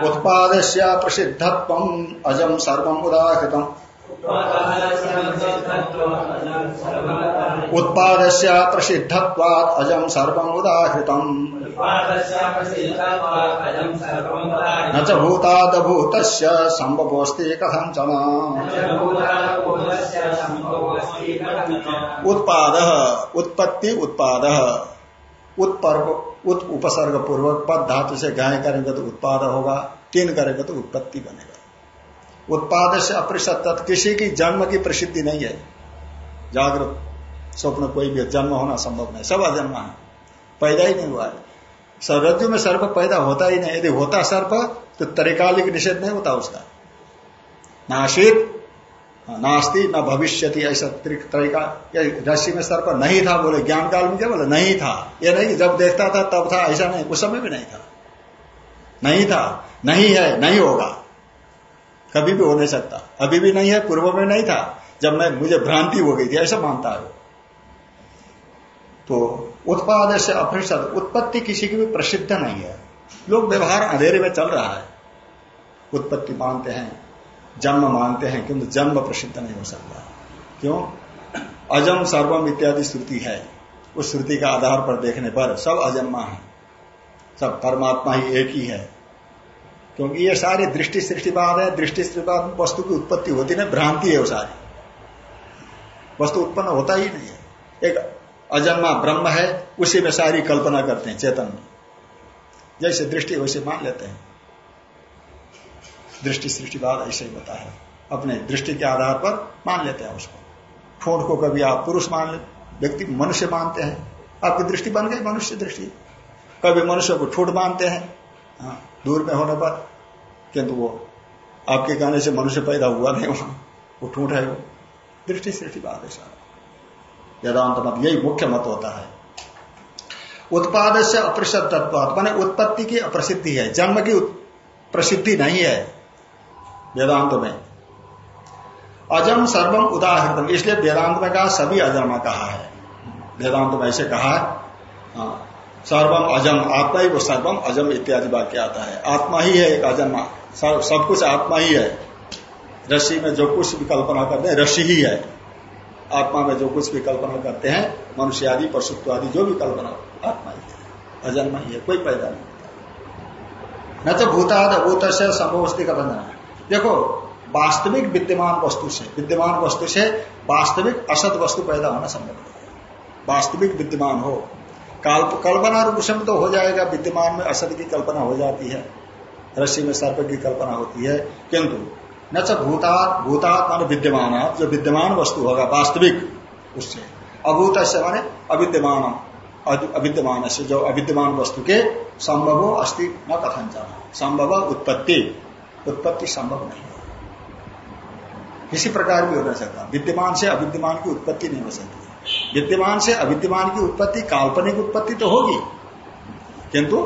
उत्पाद प्रसिद्धत्व अजम सर्वम उदाहृतम। उत्पाद प्रसिद्धत्वात् अजम सर्वम उदाहृतम। न च भूतादभूत संभवस्ती कथंचन उत्पाद उत्पत्ति उत्पाद। उत्पर्ग उत उपसर्ग पूर्वक पद धातु से गाय करेंगे तो उत्पाद होगा तीन करेंगे तो उत्पत्ति बनेगा। उत्पाद से अप्रसत किसी की जन्म की प्रसिद्धि नहीं है। जागृत स्वप्न कोई भी जन्म होना संभव नहीं सब अजन्मा है। पैदा ही नहीं हुआ है। सरज्जु में सर्प पैदा होता ही नहीं। यदि होता सर्प तो तरीकालिक निषेध नहीं होता उसका। नाशित नास्ती, न भविष्य ऐसा तरीका रस्सी में सर्प नहीं था बोले ज्ञान काल में क्या बोले? नहीं था। ये नहीं जब देखता था, तब था, ऐसा नहीं। उस समय भी नहीं था। नहीं था। नहीं है, नहीं होगा। कभी भी हो नहीं सकता। अभी भी नहीं है, पूर्व में नहीं था। जब मैं मुझे भ्रांति हो गई थी, ऐसा मानता है तो उत्पाद से अपरिषद उत्पत्ति किसी की भी प्रसिद्ध नहीं है। लोग व्यवहार अंधेरे में चल रहा है। उत्पत्ति मानते हैं, जन्म मानते हैं, किंतु जन्म प्रसिद्ध नहीं हो सकता। क्यों? अजम सर्वम इत्यादि श्रुति है। उस श्रुति का आधार पर देखने पर सब अजन्मा है। सब परमात्मा ही एक ही है। क्योंकि ये सारी दृष्टि सृष्टिवाद है। दृष्टि सृष्टिवाद वस्तु की उत्पत्ति होती नहीं, भ्रांति है वो सारी। वस्तु उत्पन्न होता ही नहीं है। एक अजन्मा ब्रह्म है, उसी में सारी कल्पना करते हैं, चेतन। जैसे दृष्टि, वैसे मान लेते हैं। दृष्टि सृष्टिवाद ऐसे ही होता है अपने दृष्टि के आधार पर मान लेते हैं उसको। ठोट को कभी आप पुरुष मान ले, व्यक्ति मनुष्य मानते हैं। आपकी दृष्टि बन गई, मनुष्य दृष्टि। कभी मनुष्य को ठूठ मानते हैं। हाँ। दूर में होने पर, किंतु वो आपके कहने से मनुष्य पैदा हुआ नहीं वहाँ। वो टूट है वो। दृष्टि, सृष्टि बात है सारा वेदांत मत, यही मुख्य मत होता है। उत्पाद से अप्रसिद्ध तत्व माने उत्पत्ति की अप्रसिद्धि है, जन्म की प्रसिद्धि नहीं है वेदांत में। अजम सर्वम उदाहरण इसलिए वेदांत में कहा, सभी अजन्मा कहा है। वेदांत में ऐसे कहा, है हाँ। सर्वम अजम, आत्मा ही वो सर्वम अजम इत्यादि वाक्य आता है। आत्मा ही है एक अजम, सब कुछ आत्मा ही है। रस्सी में जो कुछ भी कल्पना करते हैं रस्सी ही है। आत्मा में जो कुछ भी कल्पना करते हैं मनुष्य आदि पशुत्व आदि जो भी कल्पना आत्मा ही है। अजन्मा ही है, कोई पैदा नहीं न तो भूताद भूत से समोस्ती का बंधन देखो, वास्तविक विद्यमान वस्तु से, विद्यमान वस्तु से वास्तविक असत वस्तु पैदा होना संभव है। वास्तविक विद्यमान हो, कल्प, कल्पना रूप से तो हो जाएगा, विद्यमान में असत की कल्पना हो जाती है, रस्सी में सर्प की कल्पना होती है, किंतु न च भूतात भूतात मान विद्यमान जो विद्यमान वस्तु होगा, वास्तविक, उससे। अभूत से माने अविद्यमान अविद्यमान से जो अविद्यमान वस्तु के संभव अस्थि न कथन जाना। संभव उत्पत्ति। उत्पत्ति संभव नहीं है किसी प्रकार भी हो नहीं सकता विद्यमान से अविद्यमान की उत्पत्ति नहीं हो सकती। विद्यमान से अविद्यमान की उत्पत्ति काल्पनिक उत्पत्ति तो होगी, किंतु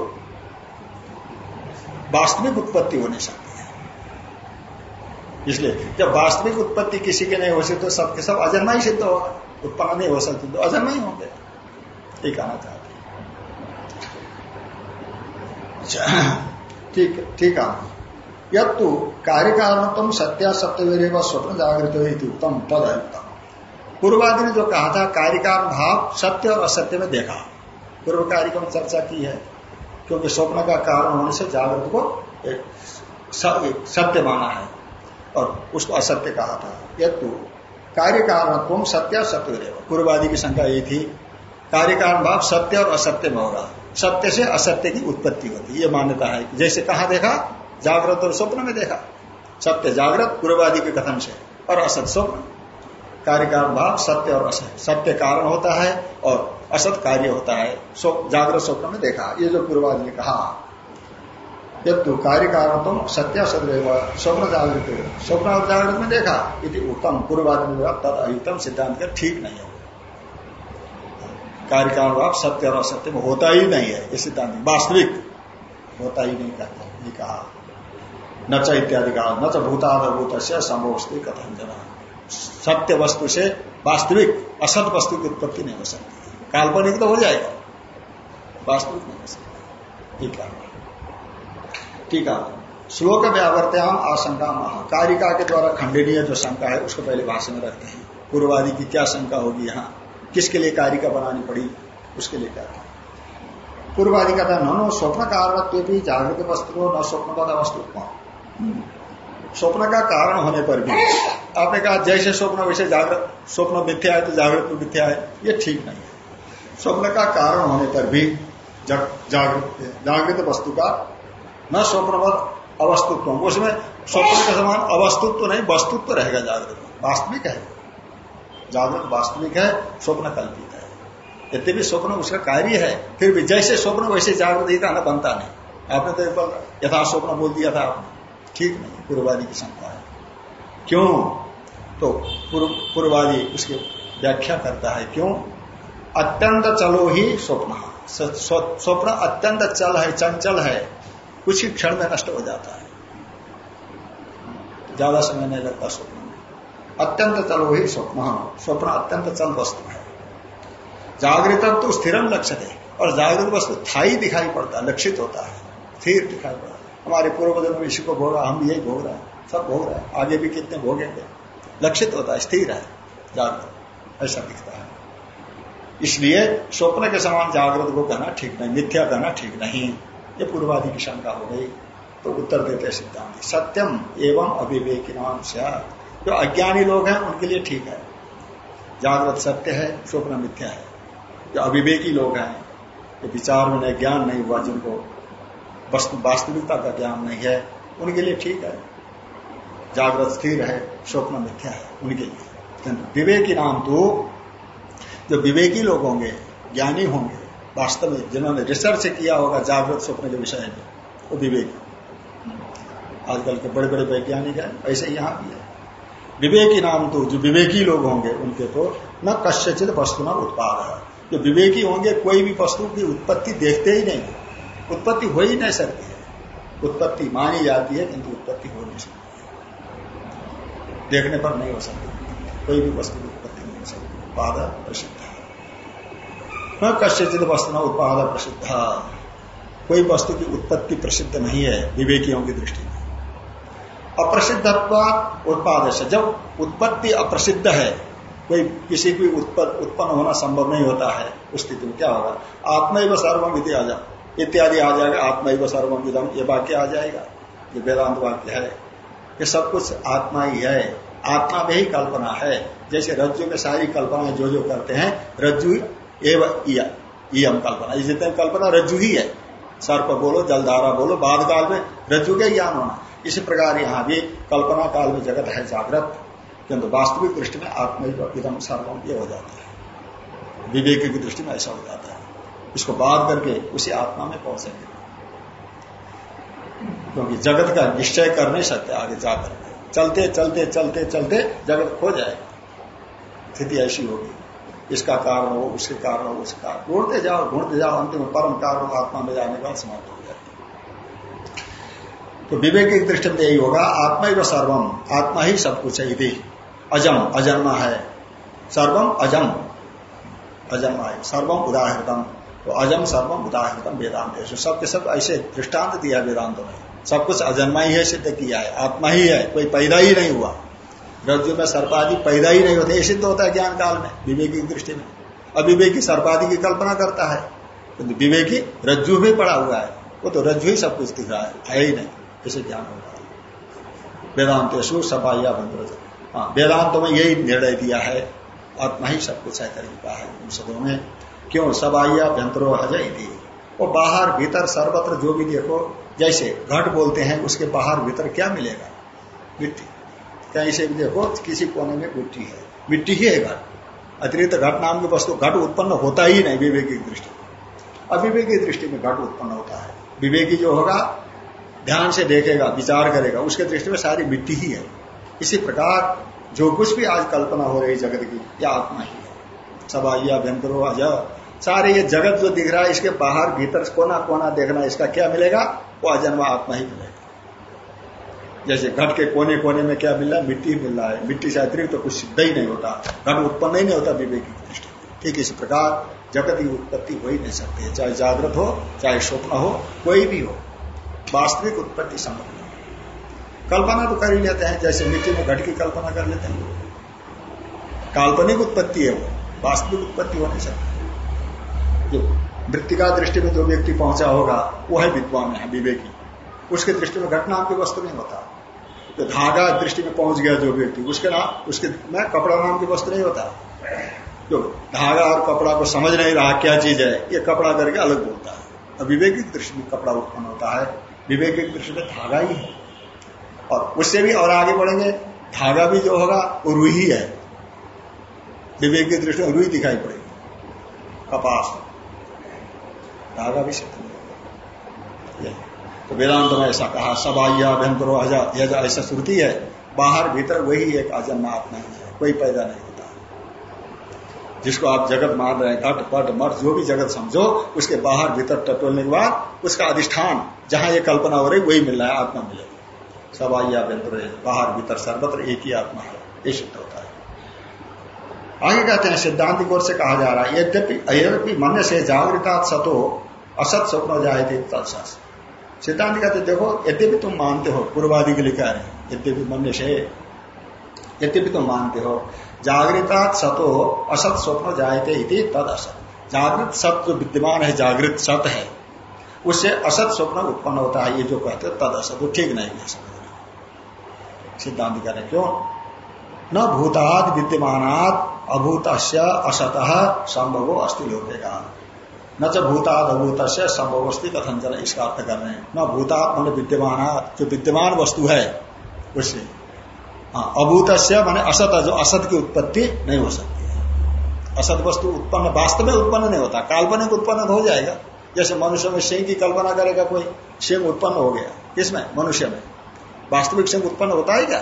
वास्तविक उत्पत्ति हो नहीं सकती। इसलिए जब वास्तविक उत्पत्ति किसी के नहीं हो सकती तो सबके सब अजन्मा ही सिद्ध होगा। उत्पन्न नहीं हो सकती तो अजन्मा ही होंगे। ये कहना चाहते ठीक ठीक है। यू कार्य कारण सत्या सत्य स्वप्न जागृत उत्तम तद अयुक्तम पूर्वादि ने जो कहा था कार्य कारण भाव सत्य और असत्य में देखा। पूर्व कार्य में चर्चा की है, क्योंकि स्वप्न का कारण होने से जागृत को सत्य माना है। और उसको असत्य कहा था। यू कार्य कारण तुम सत्य सत्य देव पूर्वादि की संख्या यही थी कार्य कारण भाव सत्य और असत्य में होगा सत्य से असत्य की उत्पत्ति होती। है ये मान्यता है जैसे कहा देखा? जागृत और स्वप्न में देखा। सत्य जागृत, पूर्वादि के कथन से। और असत स्वप्न। कार्य कारण भाव सत्य और असत। सत्य कारण होता है और असत कार्य होता है। जागृत स्वप्न में देखा। ये जो पूर्वादि ने कहा यदि कार्य कारण तुम सत्य सदैव स्वप्न जागृत स्वप्न जागृत में देखा यदि उत्तम पूर्वादि तद अयुतम सिद्धांत का ठीक नहीं है कार्य कारण भाव सत्य और असत्य में होता ही नहीं है, ये सिद्धांत वास्तविक होता ही नहीं कहते ये कहा। न च इत्यादि कहा, न च भूताधभूत से संभव कथन जना। सत्य वस्तु से वास्तविक, असत वस्तु की उत्पत्ति नहीं हो सकती। काल्पनिक तो हो जाएगा। वास्तविक नहीं हो सकता। ठीक है। है श्लोक व्यावर्त्याम आशंका कारिका के द्वारा खंडनीय जो शंका है, उसको पहले भाषण में रखते हैं। पूर्वादि की क्या शंका होगी यहाँ? किसके लिए कारिका बनानी पड़ी? उसके लिए क्या था? पूर्वादि का था नो स्वप्न कारण भी जागृत वस्तु न स्वप्न पद वस्तु स्वप्न का कारण होने पर भी, आपने कहा जैसे स्वप्न वैसे जागृत, स्वप्न मिथ्या है तो जागृत मिथ्या है, ये ठीक नहीं है। स्वप्न का कारण होने पर भी जागृत जागृत वस्तु का न स्वप्नवत अवस्तुत्व। उसमें स्वप्न के समान अवस्तुत्व नहीं, वस्तुत्व रहेगा जागृत। वास्तविक है। जागृत वास्तविक है, स्वप्न कल्पित है। यद्यपि स्वप्न उसका कार्य है, फिर भी जैसे स्वप्न वैसे जागृत ही कहना बनता नहीं। आपने तो एक बार यथा स्वप्न बोल दिया था आपने। ठीक नहीं पूर्वादि की शंका है। क्यों? तो पूर्वादि उसकी व्याख्या करता है, क्यों? अत्यंत चलो ही स्वप्न। स्वप्न अत्यंत चल है, चंचल है। कुछ ही क्षण में नष्ट हो जाता है। ज़्यादा समय नहीं लगता स्वप्न अत्यंत चल वही स्वप्न स्वप्न अत्यंत चल वस्तु है। जागृत तो स्थिरम लक्ष्य है और जागृत वस्तु थाई दिखाई पड़ता है, लक्षित होता है, स्थिर दिखाई पड़ता हमारे पूर्व जन्म इसी को भोगा, हम यही भोग रहे हैं, सब भोग रहे हैं। आगे भी कितने भोगेंगे लक्षित होता है, स्थिर है, जागृत, ऐसा दिखता है। इसलिए स्वप्न के समान जागृत को कहना ठीक नहीं, मिथ्या कहना ठीक नहीं। ये पूर्वादि की शंका हो गई तो उत्तर देते सिद्धांत। सत्यम एवं अविवेकी नाम जो अज्ञानी लोग हैं, उनके लिए ठीक है। जागृत सत्य है स्वप्न मिथ्या है। जो अविवेकी लोग हैं, जो विचार में नहीं ज्ञान नहीं हुआ, जिनको वास्तविकता का ज्ञान नहीं है, उनके लिए ठीक है। जागृत स्थिर है स्वप्न मिथ्या है, उनके लिए। विवेकी नाम तो जो विवेकी लोग होंगे, ज्ञानी होंगे वास्तव में जिन्होंने रिसर्च किया होगा जागृत स्वप्न के विषय में वो विवेकी आजकल के बड़े बड़े वैज्ञानिक हैं, ऐसे यहाँ भी है। विवेकी नाम तो जो विवेकी लोग होंगे, उनके तो न कश्यचित वस्तु न उत्पाद। है जो विवेकी होंगे, कोई भी वस्तु की उत्पत्ति देखते ही नहीं। उत्पत्ति हो ही नहीं सकती है। उत्पत्ति मानी जाती है, किंतु उत्पत्ति हो नहीं सकती देखने पर नहीं हो सकती। कोई भी वस्तु की उत्पत्ति नहीं हो सकती। उत्पाद प्रसिद्ध न कश्यचित वस्तु न उत्पाद प्रसिद्ध। कोई वस्तु की उत्पत्ति प्रसिद्ध नहीं है, विवेकियों की दृष्टि में। अप्रसिद्धत्व उत्पाद से जब उत्पत्ति अप्रसिद्ध है, कोई किसी की उत्पन्न होना संभव नहीं होता है, उस स्थिति में क्या होगा? आत्मा व सर्वम इति आ जा। इत्यादि आ जाएगा आत्मा व सर्वम विदम ये वाक्य आ जाएगा। ये वेदांत वाक्य है। ये सब कुछ आत्मा ही है। आत्मा में ही कल्पना है। जैसे रज्जु में सारी कल्पना जो जो करते हैं, रज्जु एवं कल्पना। जितने कल्पना, रज्जु ही है। सर्प बोलो, जलधारा बोलो बाद काल में रज्जु का ज्ञान होना। इसी प्रकार यहाँ भी कल्पना काल में जगत है जागृत, किंतु वास्तविक दृष्टि में आत्मिदम सर्वम ये हो जाता है। विवेक की दृष्टि में ऐसा हो जाता है। इसको बात करके उसी आत्मा में पहुँचेंगे। क्योंकि जगत का निश्चय कर नहीं सकते, आगे जाकर। चलते चलते चलते चलते जगत खो जाएगा। स्थिति ऐसी होगी। इसका कारण हो, उसके कारण हो, उसके कारण ढूंढते जाओ ढूंढते जाओ, अंतिम परम कारण आत्मा में जाने का समाप्त हो जाती तो विवेक की दृष्टि में यही होगा, आत्मा ही सर्वम, आत्मा ही सब कुछ है यदि अजम, अजन्मा है। सर्वम, अजम, अजन्मा है। सर्वम, उदाहृतम। तो अजम, सर्वम, उदाहृतम वेदांत है सबके सब ऐसे दृष्टांत दिया वेदांत में। सब कुछ अजन्मा ही है, सिद्ध किया है। आत्मा ही है, कोई पैदा ही नहीं हुआ। रज्जु में सर्पादि पैदा ही नहीं होते, ये सिद्ध होता है ज्ञान काल में, विवेकी दृष्टि में। अविवेकी सर्पादि की कल्पना करता है तो विवेकी रज्जु भी पड़ा हुआ है। वो तो रज्जु ही सब कुछ दिख रहा है है ही नहीं इसे ज्ञान होगा वेदांत सफाइया हाँ वेदांत में यही निर्णय दिया है, आत्मा ही सब कुछ है तरीका है उपनिषदों में। क्यों? सबाइया व्यंतरो अजय थी वो बाहर भीतर सर्वत्र जो भी देखो, जैसे घट बोलते हैं, उसके बाहर भीतर क्या मिलेगा? मिट्टी। कहीं से भी देखो, किसी कोने में मिट्टी है। मिट्टी ही है घट अतिरिक्त घट नाम की वस्तु घट उत्पन्न होता ही नहीं, विवेकी दृष्टि अविवेकी दृष्टि में घट उत्पन्न होता है। विवेकी जो होगा, ध्यान से देखेगा, विचार करेगा, उसके दृष्टि में सारी मिट्टी ही है। इसी प्रकार, जो कुछ भी आज कल्पना हो रही जगत की यह आत्मा ही है। सबाइया व्यंतरो अज सारे ये जगत जो दिख रहा है, इसके बाहर, भीतर कोना कोना देखना इसका क्या मिलेगा? वो अजन्मा आत्मा ही मिलेगा। जैसे घट के कोने कोने में क्या मिल? रहा है मिट्टी मिल रहा है। मिट्टी से अतिरिक्त तो कुछ सिद्ध ही नहीं होता। घट उत्पन्न ही नहीं होता विवेक की दृष्टि ठीक इसी प्रकार जगत की उत्पत्ति हो ही नहीं सकती है। चाहे जागृत हो, चाहे स्वप्न हो, कोई भी हो, वास्तविक उत्पत्ति संभव नहीं कल्पना तो कर ही लेते हैं, जैसे मिट्टी में घट की कल्पना कर लेते हैं। काल्पनिक उत्पत्ति है वो, वास्तविक उत्पत्ति हो नहीं सकती जो मृतिका दृष्टि में जो व्यक्ति पहुँचा होगा, वो है विद्वान, है विवेकी। उसके दृष्टि में घटना की वस्तु नहीं होता तो धागा दृष्टि में पहुँच गया जो व्यक्ति। उसके नाम उसके, में कपड़ा नाम की वस्तु नहीं होता। जो धागा और कपड़ा को समझ नहीं रहा क्या चीज़ है, ये कपड़ा करके अलग बोलता है। और विवेकिक दृष्टि में कपड़ा उत्पन्न होता है। विवेकिक दृष्टि में धागा ही है। और उससे भी और आगे बढ़ेंगे, धागा भी जो होगा, वो रूही है। विवेक की दृष्टि में रूही दिखाई पड़ेगी। कपास। धागा भी सिद्ध तो वेदांत में ऐसा कहा सबाइया अभ्यंतरो यज ऐसा श्रुति है, बाहर भीतर वही एक अजन्मा आत्मा ही है कोई पैदा नहीं होता। जिसको आप जगत मान रहे हैं, घट, पट मठ जो भी जगत समझो, उसके बाहर भीतर टटोलने के बाद उसका अधिष्ठान, जहाँ ये कल्पना हो रही, वही मिल रहा है, आत्मा मिलेगा। सबाइया अभ्यंतर बाहर भीतर सर्वत्र एक ही आत्मा है, ये सिद्ध होता है। आगे कहते हैं सिद्धांत की ओर से कहा जा रहा है, यद्यपि यद्यपि मन से जागृता सतो, असत स्वप्न जाए थे सिद्धांत कहते देखो यद्यपि तुम मानते हो, पूर्वादि के लिए कह रहे यद्यपि से यद्यपि तुम मानते हो जागृता सतो असत स्वप्न जायते तद असत जागृत सत जो विद्यमान है, जागृत सत है, उससे असत स्वप्न उत्पन्न होता है, ये जो कहते हो तद असत वो ठीक नहीं है सिद्धांत कह रहे क्यों? न भूताद विद्यमानात अभूत असत संभव अस्थि लोकेगा न च भूताद अभूत से संभवस्ती कथन जन इसका अर्थ कर रहे हैं। न भूतात् मान विद्यमान जो विद्यमान वस्तु है उससे हाँ अभूत माने असत, जो असत की उत्पत्ति नहीं हो सकती है। असत वस्तु उत्पन्न, वास्तव में उत्पन्न नहीं होता, काल्पनिक उत्पन्न हो जाएगा। जैसे मनुष्य में सिंह की कल्पना करेगा कोई, सिंह उत्पन्न हो गया, किसमें? मनुष्य में। वास्तविक सिंह उत्पन्न होता है क्या?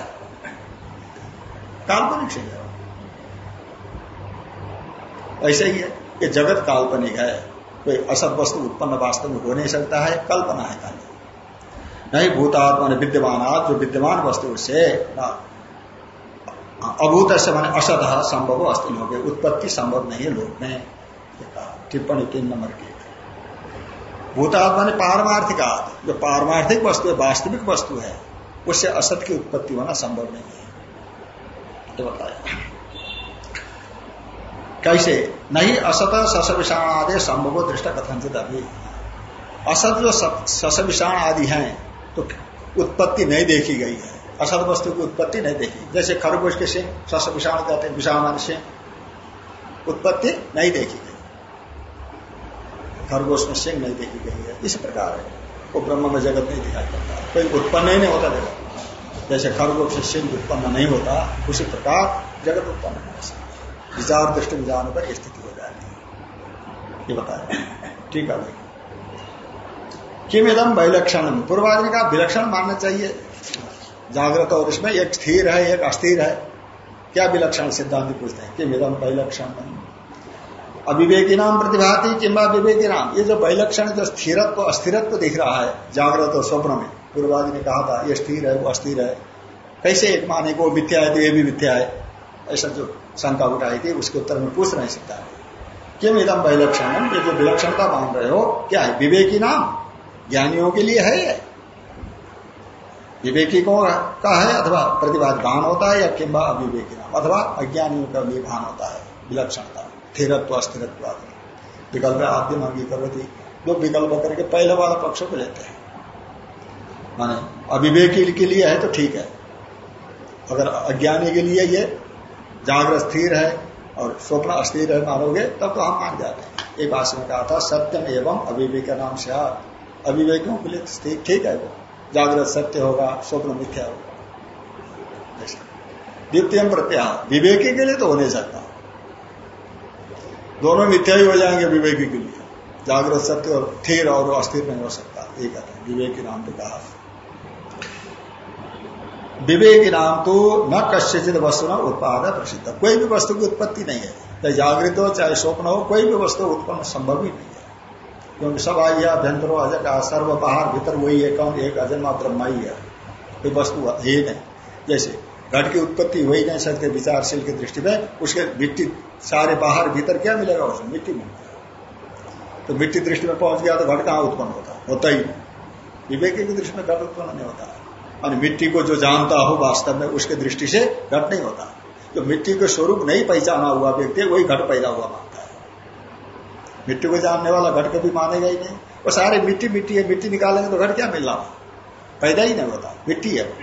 काल्पनिक सिंह। ऐसे ही है ये जगत काल्पनिक है। कोई असत वस्तु उत्पन्न वास्तव में हो नहीं सकता है, कल्पना है खाली नहीं, भूतात्मा विद्यमान जो विद्यमान वस्तु से अभूत से मैंने असत संभव अस्थि लोग उत्पत्ति संभव नहीं है लोग में। टिप्पणी तीन नंबर की। भूतात्मा ने पारमार्थिक जो पारमार्थिक वस्तु है, वास्तविक वस्तु है, उससे असत की उत्पत्ति होना संभव नहीं है। तो बताया कैसे? नहीं, असत सस विषाण आदि संभव दृष्ट कथनचित अभी असत जो सस विषाण आदि हैं तो उत्पत्ति नहीं देखी गई है। असत वस्तु की उत्पत्ति नहीं देखी। जैसे खरगोश के सिंह सस विषाण कहते हैं, विषाण सिंह उत्पत्ति नहीं देखी गई। खरगोश में सिंह नहीं देखी गई है। इस प्रकार है। वो ब्रह्म में जगत नहीं दिखाई पड़ता। कोई उत्पन्न ही नहीं होता जगत। जैसे खरगोश से सिंह उत्पन्न नहीं होता, उसी प्रकार जगत उत्पन्न नहीं विचार दृष्टि में जाने पर स्थिति हो जाती है। ये बताया ठीक है किम इदम वैलक्षण। पूर्वादि का विलक्षण मानना चाहिए। जागृत और इसमें एक स्थिर है, एक अस्थिर है। क्या विलक्षण सिद्धांत पूछते हैं? किम इदम वैलक्षण? अविवेकी नाम प्रतिभाती किम्बा विवेकी नाम ये जो वैलक्षण, जो स्थिरत्व, अस्थिरत्व दिख रहा है, जागृत और स्वप्न में, पूर्वादि ने कहा था, ये स्थिर है, वो अस्थिर है। कैसे माने? को मिथ्या है तो ये भी मिथ्या है। ऐसा जो शंका उठाई थी उसके उत्तर में पूछ नहीं सकता। किम इदम वैलक्षण? ये जो विलक्षणता मान रहे हो, क्या है? विवेकी नाम? ज्ञानियों के लिए है विवेकी को का है अथवा प्रतिवाद भान होता है या किम्बा अविवेकी नाम? अथवा अज्ञानियों का लिए भान होता है, विलक्षणता। स्थिरत्व, अस्थिरत्व विकल्प आद्यम अंगीकरती जो विकल्प करके पहले वाला पक्ष को लेते हैं। माने अविवेकी के लिए है तो ठीक है। अगर अज्ञानी के लिए ये जागृत स्थिर है और स्वप्न अस्थिर है मानोगे, तब तो हम मान जाते हैं। एक भाषण में कहा था, सत्यम एवं अविवेक नाम से अविवेकियों के लिए ठीक है वो। जागृत सत्य होगा, स्वप्न मिथ्या होगा। द्वितीय प्रत्याह विवेकी के लिए तो हो नहीं सकता। दोनों मिथ्या ही हो जाएँगे विवेकी के लिए। जागृत सत्य और स्थिर और अस्थिर नहीं हो सकता। ये कहते हैं विवेकी नाम तो कहा। विवेकी नाम तो न कश्यचित वस्तु न उत्पाद प्रसिद्ध। कोई भी वस्तु की उत्पत्ति नहीं है। चाहे जागृत हो, चाहे स्वप्न हो, कोई भी वस्तु उत्पन्न संभव ही नहीं है। क्योंकि सब आई है अभ्यंतरो अजट सर्व बाहर, भीतर वही है, कौन एक अजन्मा ब्रह्म ही है। कोई वस्तु है नहीं। जैसे घट की उत्पत्ति हो ही नहीं सकते विचारशील की दृष्टि में, उसके मिट्टी, सारे बाहर, भीतर क्या मिलेगा उसमें? मिट्टी मिलती तो मिट्टी दृष्टि में पहुँच गया तो घट कहाँ उत्पन्न होता? होता ही विवेक की दृष्टि में घट उत्पन्न नहीं होता। और मिट्टी को जो जानता हो वास्तव में उसके दृष्टि से घट नहीं होता। जो मिट्टी के स्वरूप नहीं पहचाना हुआ व्यक्ति वही घट पैदा हुआ मानता है। मिट्टी को जानने वाला घट कभी मानेगा ही नहीं। वो सारे मिट्टी मिट्टी है, मिट्टी निकालेंगे तो घट क्या मिल रहा पैदा ही नहीं होता। मिट्टी है।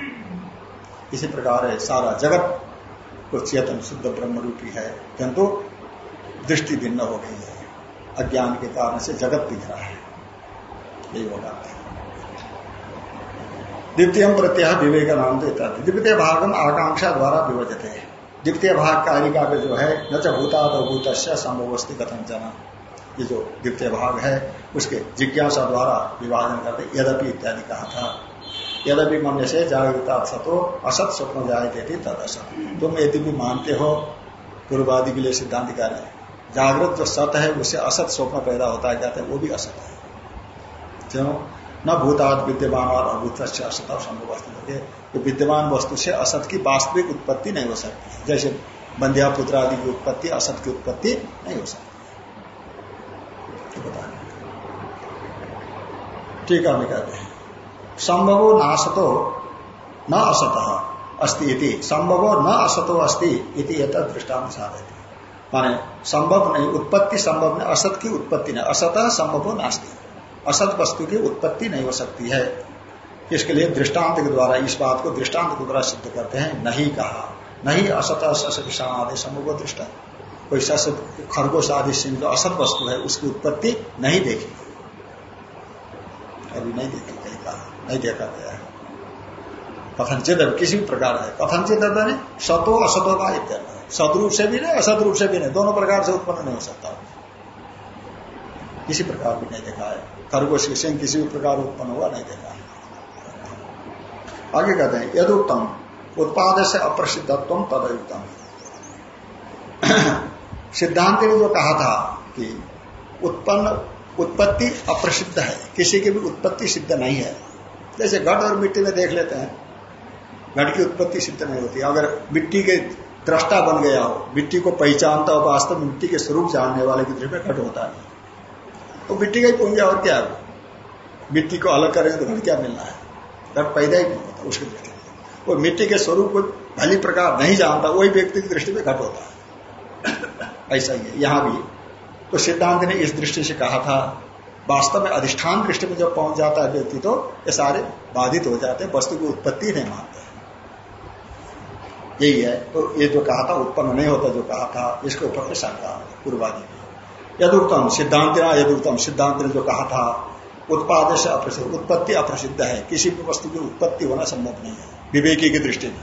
इसी प्रकार है सारा जगत को चेतन, शुद्ध, ब्रह्म रूपी है। किंतु दृष्टि भिन्न हो गई है। अज्ञान के कारण से जगत दिख रहा है। यही होगा द्वितीय प्रत्यय विवेक नाम देता द्वितीय भागम आकांक्षा द्वारा विभजते द्वितीय भाग कारिका में जो है, न च भूता भूत संभवस्थी कथन जना ये जो द्वितीय भाग है, उसके जिज्ञासा द्वारा विभाजन करते, यद्यपि इत्यादि कहा था। यद्यपि मन से जागृता सतो, असत स्वप्न जाए थे तद असत तुम यदि भी मानते हो, पूर्वादि के लिए सिद्धांत कह जागृत जो सत है, उससे असत स्वप्न पैदा होता है, कहते हैं, वो भी असत है। क्यों? न भूताद विद्यमान और अभूत असत संभव वस्तु तो विद्यमान वस्तु से असत की वास्तविक उत्पत्ति नहीं हो सकती। जैसे बंध्या पुत्र आदि की उत्पत्ति, असत की उत्पत्ति नहीं हो सकती। ठीक है कहते हैं। संभवो नासतो न असत अस्ति इति। संभवो न असतो अस्ति इति यथ दृष्टांत साधे माने संभव नहीं, उत्पत्ति संभव नहीं, असत की उत्पत्ति नहीं। असत संभव नास्ती। असत वस्तु की उत्पत्ति नहीं हो सकती है। इसके लिए दृष्टांत के द्वारा, इस बात को दृष्टांत के द्वारा सिद्ध करते हैं, नहीं कहा। नहीं असत आदि संभव दृष्टा कोई सस, खरगोश आदि सिंह जो असत वस्तु है, उसकी उत्पत्ति नहीं देखी। अभी नहीं देखी कहीं कहा, नहीं देखा गया है। कथनचित किसी भी प्रकार है। कथनचित सतो, असतो का इत्यादि सदरूप से भी नहीं असद रूप से भी नहीं, दोनों प्रकार से उत्पन्न नहीं हो सकता। किसी प्रकार भी नहीं देखा है। खरगोश के सिंह किसी भी प्रकार उत्पन्न हुआ नहीं देखा आगे कहते हैं यदुत्तम उत्पाद से अप्रसिद्धत्व तदयुक्तम। सिद्धांत ने जो कहा था कि उत्पन्न, उत्पत्ति अप्रसिद्ध है, किसी की भी उत्पत्ति सिद्ध नहीं है। जैसे घट और मिट्टी में देख लेते हैं, घट की उत्पत्ति सिद्ध नहीं होती। अगर मिट्टी के दृष्टा बन गया हो, मिट्टी को पहचानता हो, वास्तव में मिट्टी के स्वरूप जानने वाले की दृष्टि में घट होता है। तो मिट्टी का ही पुंजा, और क्या? मिट्टी को अलग करेंगे तो घट क्या मिलना है? घट पैदा ही नहीं होता, उसकी दृष्टि में वो मिट्टी के स्वरूप को भली प्रकार नहीं जानता, वही व्यक्ति की दृष्टि में घट होता है। ऐसा ही है। यहाँ भी तो सिद्धांत ने इस दृष्टि से कहा था, वास्तव में अधिष्ठान दृष्टि में जब पहुँच जाता है व्यक्ति तो ये सारे बाधित हो जाते हैं, वस्तु की उत्पत्ति नहीं मानते यही है। तो ये जो कहा था, उत्पन्न नहीं होता जो कहा था, इसके ऊपर में शंका पूर्वादि यदुत्तम सिद्धांत यदुत्तम सिद्धांत ने जो कहा था, उत्पाद से अप्रसिद्ध, उत्पत्ति अप्रसिद्ध है। किसी भी वस्तु की उत्पत्ति होना संभव नहीं है। विवेकी की दृष्टि में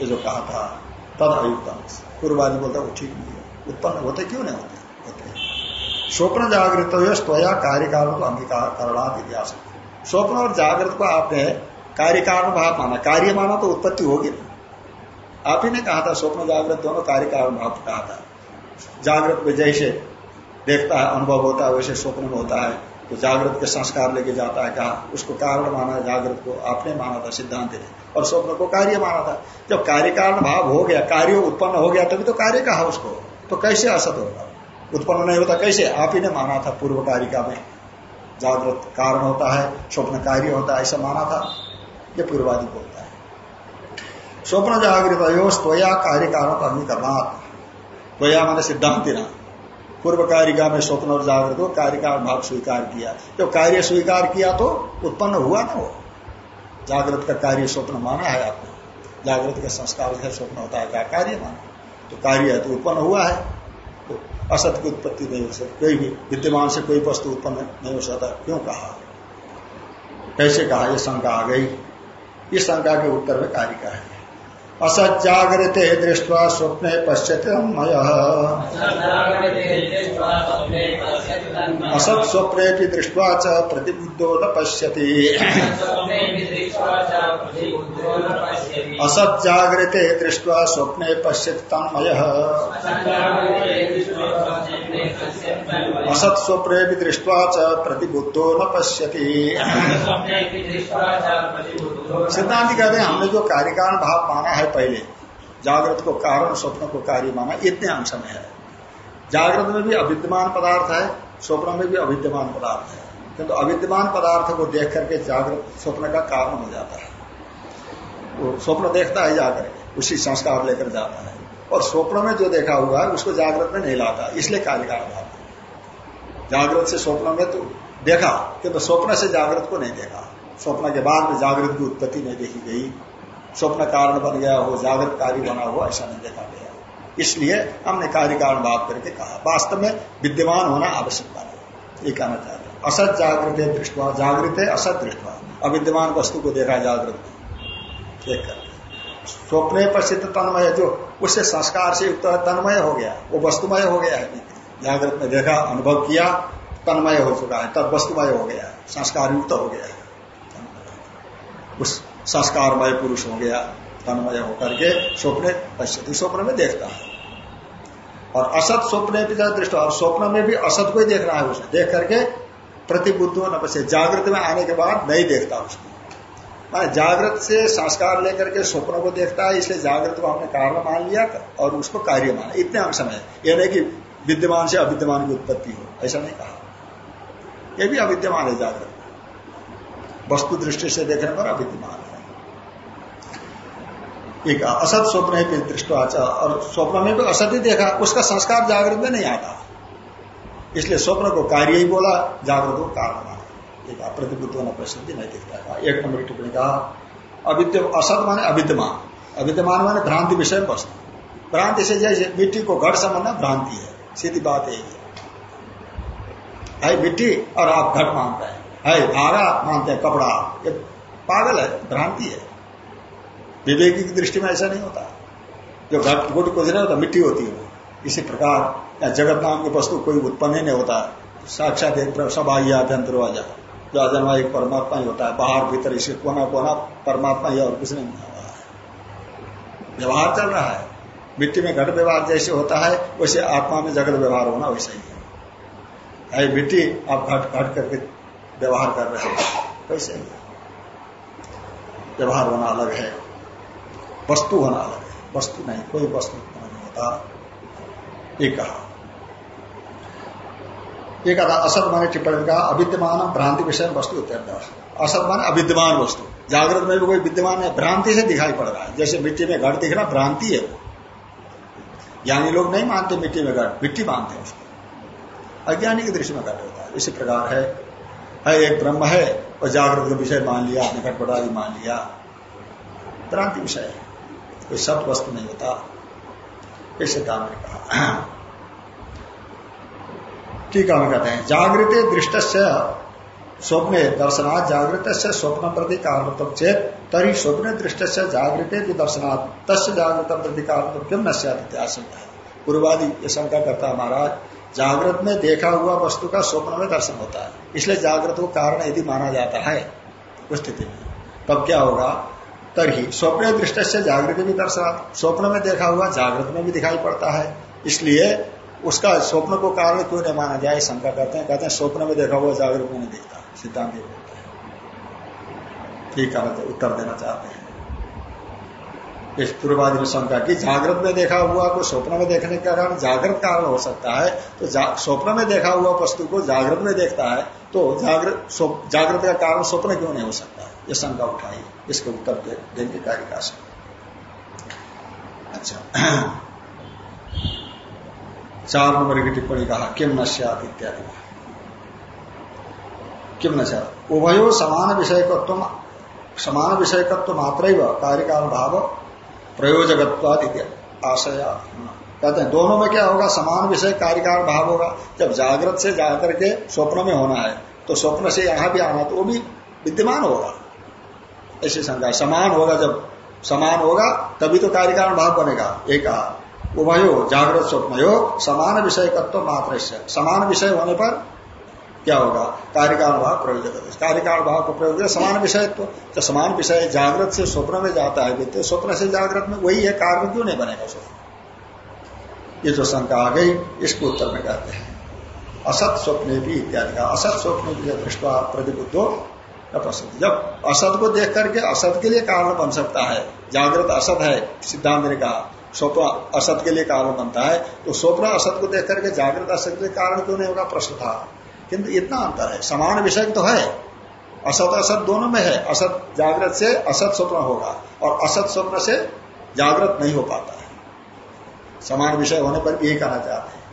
ये जो कहा था, तद अयुक्तम। पूर्वादि बोलता वो ठीक नहीं है। उत्पन्न होते क्यों नहीं होते? होते स्वप्न जागृत स्वया कार्यकाल को अंगीकार करना इतिहास। स्वप्न और जागृत को आपने कार्य कारण भाव माना। कार्य माना तो उत्पत्ति होगी ना। आप ही ने कहा था, स्वप्न जागृत दोनों कार्य कारण भाव कहा था। जागृत में जैसे देखता है, अनुभव होता है, वैसे स्वप्न में होता है तो जागृत के संस्कार लेके जाता है, कहा, उसको कारण माना, जागृत को आपने माना था, सिद्धांत ने और स्वप्न को कार्य माना था। जब कार्य कारण भाव हो गया, कार्य उत्पन्न हो गया, तभी तो कार्य कहा उसको। तो कैसे असत होगा? उत्पन्न नहीं होता, कैसे? आप ही ने माना था पूर्व कारिका में। जागृत कारण होता है, स्वप्न कार्य होता है, ऐसा माना था। ये पूर्वादि बोलता है। स्वप्न जागृत यो स्वया कार्य कारण अंगीकरणात् त्वया मैंने सिद्धांत ना। पूर्व कारिका में स्वप्न और जागृत हो का भाव स्वीकार किया। जब कार्य स्वीकार किया तो उत्पन्न हुआ ना वो। जागृत का कार्य स्वप्न माना है आपने। जागृत का संस्कार से स्वप्न होता है कार्य माना? तो कार्य है तो उत्पन्न हुआ है। तो असत की उत्पत्ति नहीं हो सकती, कोई भी विद्यमान से कोई वस्तु उत्पन्न नहीं हो सकता। क्यों कहा? कैसे कहा? यह शंका आ गई। इस शंका के उत्तर में कार्य का है। असज्जागृते दृष्ट्वा स्वप्ने पश्यति मय असत् स्वप्ने दृष्ट्वा च प्रतिबुद्धो न पश्यति। असज्जागृते दृष्ट्वा स्वप्ने पश्यति तन्मय। असत् स्वप्ने दृष्ट्वा च प्रतिबुद्धो न पश्यति सिद्धांत कहते हैं, हमने जो कार्यकारण भाव माना है पहले, जागृत को कारण, स्वप्न को कार्य माना इतने अंश में है। जागृत में भी अविद्यमान पदार्थ है, स्वप्न में भी अविद्यमान पदार्थ है। किंतु तो अविद्यमान पदार्थ को देख करके जागृत, स्वप्न का कारण हो जाता है। वो स्वप्न देखता है जाकर उसी संस्कार लेकर जाता है। और स्वप्न में जो देखा हुआ है, उसको जागृत में नहीं लाता। इसलिए कार्य का अभाव जागृत से स्वप्न में तो देखा किंतु स्वप्न से जागृत को नहीं देखा। स्वप्न के बाद में जागृत की उत्पत्ति नहीं देखी गई। स्वप्न कारण बन गया हो, जागृत कार्य बना हो ऐसा नहीं देखा गया। इसलिए हमने कार्य कारण भाव करके कहा। वास्तव में विद्यमान होना आवश्यक बात ये कहना चाहते हैं। असत जागृत है दृष्टवा, जागृत है असत दृष्टवा। अविद्यमान वस्तु को देखा जागृत। देख कर स्वप्न प्रसिद्ध तन्मय जो उससे संस्कार से युक्त तन्मय हो गया, वो वस्तुमय हो गया है। जागृत में देखा, अनुभव किया, तन्मय हो चुका है, तब वस्तुमय हो गया है संस्कार युक्त हो गया है। उस संस्कारमय पुरुष हो गया, तन्मय होकर के स्वप्न पश्चिम स्वप्न में देखता है। और असत स्वप्न दृष्टि, और स्वप्न में भी असत को ही देख रहा है उसे देख करके प्रतिबुद्ध न जागृत में आने के बाद नहीं देखता उसको। माने जागृत से संस्कार लेकर के स्वप्न को देखता है, इसलिए जागृत को हमने कारण मान लिया और उसको कार्य माना। इतने अंश में यह नहीं कि विद्यमान से अविद्यमान की उत्पत्ति हो, ऐसा नहीं कहा। यह भी अविद्यमान है जागृत। वस्तु दृष्टि से देखने पर अविद्यमान है। एक असत स्वप्न है दृष्टवाचा और स्वप्न में भी असत ही देखा, उसका संस्कार जागृत में नहीं आता। इसलिए स्वप्न को कार्य ही बोला, जागृत को कारण एक प्रतिबुद्ध प्रसिद्धि नहीं दिखता है एक नंबर की टिप्पणी कहा अविद्य असत माने अविद्यमान अविद्यमान माने भ्रांति विषय वस्तु भ्रांति से जैसे मिट्टी को घट समझना भ्रांति है सीधी बात यही है है मिट्टी और आप घट मानते हैं है धागा मानते हैं कपड़ा ये पागल है भ्रांति है विवेकी की दृष्टि में ऐसा नहीं होता. जो घट गुट कुछ नहीं होता मिट्टी होती है इसी प्रकार या जगत नाम की वस्तु कोई उत्पन्न ही नहीं होता साक्षात एक आई अभ्यंतर आ जाए जो अजन्मा एक परमात्मा ही होता है, बाहर भीतर इसे कोना कोना परमात्मा ही और कुछ नहीं बना हुआ है। व्यवहार चल रहा है। मिट्टी में घट व्यवहार जैसे होता है, वैसे आत्मा में जगत व्यवहार होना वैसा ही है। भाई मिट्टी, आप घट घट करके व्यवहार कर रहे हैं, वैसे ही व्यवहार होना अलग है, वस्तु होना अलग है। वस्तु नहीं, कोई वस्तु नहीं होता। एक कहा। एक असत माने टिप्पणी का अविद्यमान भ्रांति विषय वस्तु असत माने अविद्यमान वस्तु जागृत में भी कोई विद्यमान है भ्रांति से दिखाई पड़ रहा है जैसे मिट्टी में घट दिखना भ्रांति है ज्ञानी लोग नहीं मानते मिट्टी में घट मिट्टी मानते हैं उसको अज्ञानी की दृष्टि में घट होता है इसी प्रकार है है एक ब्रह्म है और जागृत विषय मान लिया आपने घटपटादी मान लिया भ्रांति विषय है कोई सत वस्तु नहीं होता ऐसे काम ने कहा ठीक है कहते हैं, जागृत दृष्ट स्वप्न दर्शनाथ जागृत से स्वप्न प्रति कारणत्व चेत तरी स्वप्न दृष्ट से जागृत दर्शनाथ तस् जागृत प्रति कारणत्व क्यों न है। पूर्वादि ये शंका करता है महाराज, जागृत में देखा हुआ वस्तु का स्वप्न में दर्शन होता है, इसलिए जागृत को कारण यदि माना जाता है उस स्थिति में, तब क्या होगा? तभी स्वप्न दृष्टि से जागृत भी दर्शा स्वप्न में देखा हुआ जागृत में भी दिखाई पड़ता है, इसलिए उसका स्वप्न को कारण क्यों नहीं माना जाए शंका करते हैं। कहते हैं स्वप्न में देखा हुआ जागृत में नहीं देखता। सिद्धांत ये बोलते हैं। ठीक है उत्तर देना चाहते हैं। इस पूर्वादि में शंका की जागृत में देखा हुआ को स्वप्न में देखने के कारण जागृत कारण हो सकता है। तो स्वप्न में देखा हुआ वस्तु को जागृत में देखता है तो जागृत जागृत का कारण स्वप्न क्यों नहीं हो सकता ये शंका उठाई। इसके उत्तर दे, देंगे कारिका से। अच्छा। चार नंबर की टिप्पणी कहा किम नश्यात इत्यादि किम नशा उभयो समान विषयकत्व समान विषयकत्व मात्र कार्यकाल भाव प्रयोजकत्वाद आशय। कहते हैं, दोनों में क्या होगा? समान विषय कार्यकार भाव होगा। जब जागृत से जाकर के स्वप्न में होना है तो स्वप्न से यहाँ भी आना तो वो भी विद्यमान होगा। ऐसी शंका समान होगा जब समान होगा, तभी तो कार्यकारण भाव बनेगा एक उभयो, जागृत स्वप्न हो समान विषय तत्व मात्र समान विषय होने पर क्या होगा? कार्यकाल भाव प्रयोजक कार्यकाल भाव को प्रयोग समान विषय तो जब समान विषय जागृत से स्वप्न में जाता है वित्त स्वप्न से जागृत में वही है, कारण क्यों नहीं बनेगा स्वप्न ये जो शंका आ गई, इसको उत्तर में कहते हैं। असत स्वप्न भी इत्यादि का असत स्वप्न भी दृष्टवा प्रतिबुद्धो प्रसिद्ध जब असत को देख करके असत के लिए कारण बन सकता है, जागृत असत है, सिद्धांत ने कहा। स्वप्न असत के लिए कारण बनता है तो स्वप्न असत को देख करके जागृत असत के कारण क्यों नहीं होगा? प्रश्न था। किंतु इतना अंतर है। समान विषय तो है। असत असत दोनों में है। असत जागृत से असत स्वप्न होगा और असत स्वप्न से जागृत नहीं हो पाता है। समान विषय होने पर भी यही कहना चाहते हैं।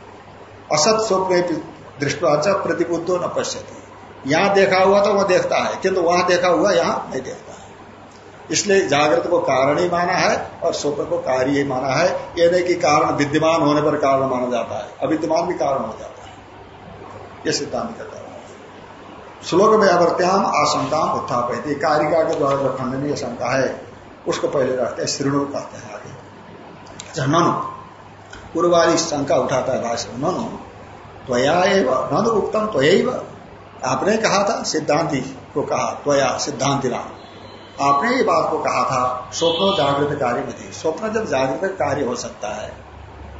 असत स्वप्न दृष्टवाचा प्रतिबुद्धो न पश्यती। यहाँ देखा हुआ तो वह देखता है। किंतु वहाँ देखा हुआ, यहाँ नहीं देखता। इसलिए जागृत को कारण ही माना है और स्वप्न को कार्य ही माना है। यह नहीं कि कारण विद्यमान होने पर कारण माना जाता है। अविद्यमान भी कारण हो जाता है। ये सिद्धांत कहता है। श्लोक में अवर्त्याम आशंका उत्थापित कारिका के द्वारा जो खंडनीय शंका है, उसको पहले रखते हैं, श्रीणु कहते हैं आगे। अच्छा ननु। पूर्व शंका उठाता है भाषण ननु। त्वया एवं, ननु उत्तम आपने कहा था, सिद्धांति को कहा, त्वया सिद्धांति नाम आपने ये बात को कहा था, स्वप्न जागृत कार्य थी स्वप्न जब जागृत कार्य हो सकता है,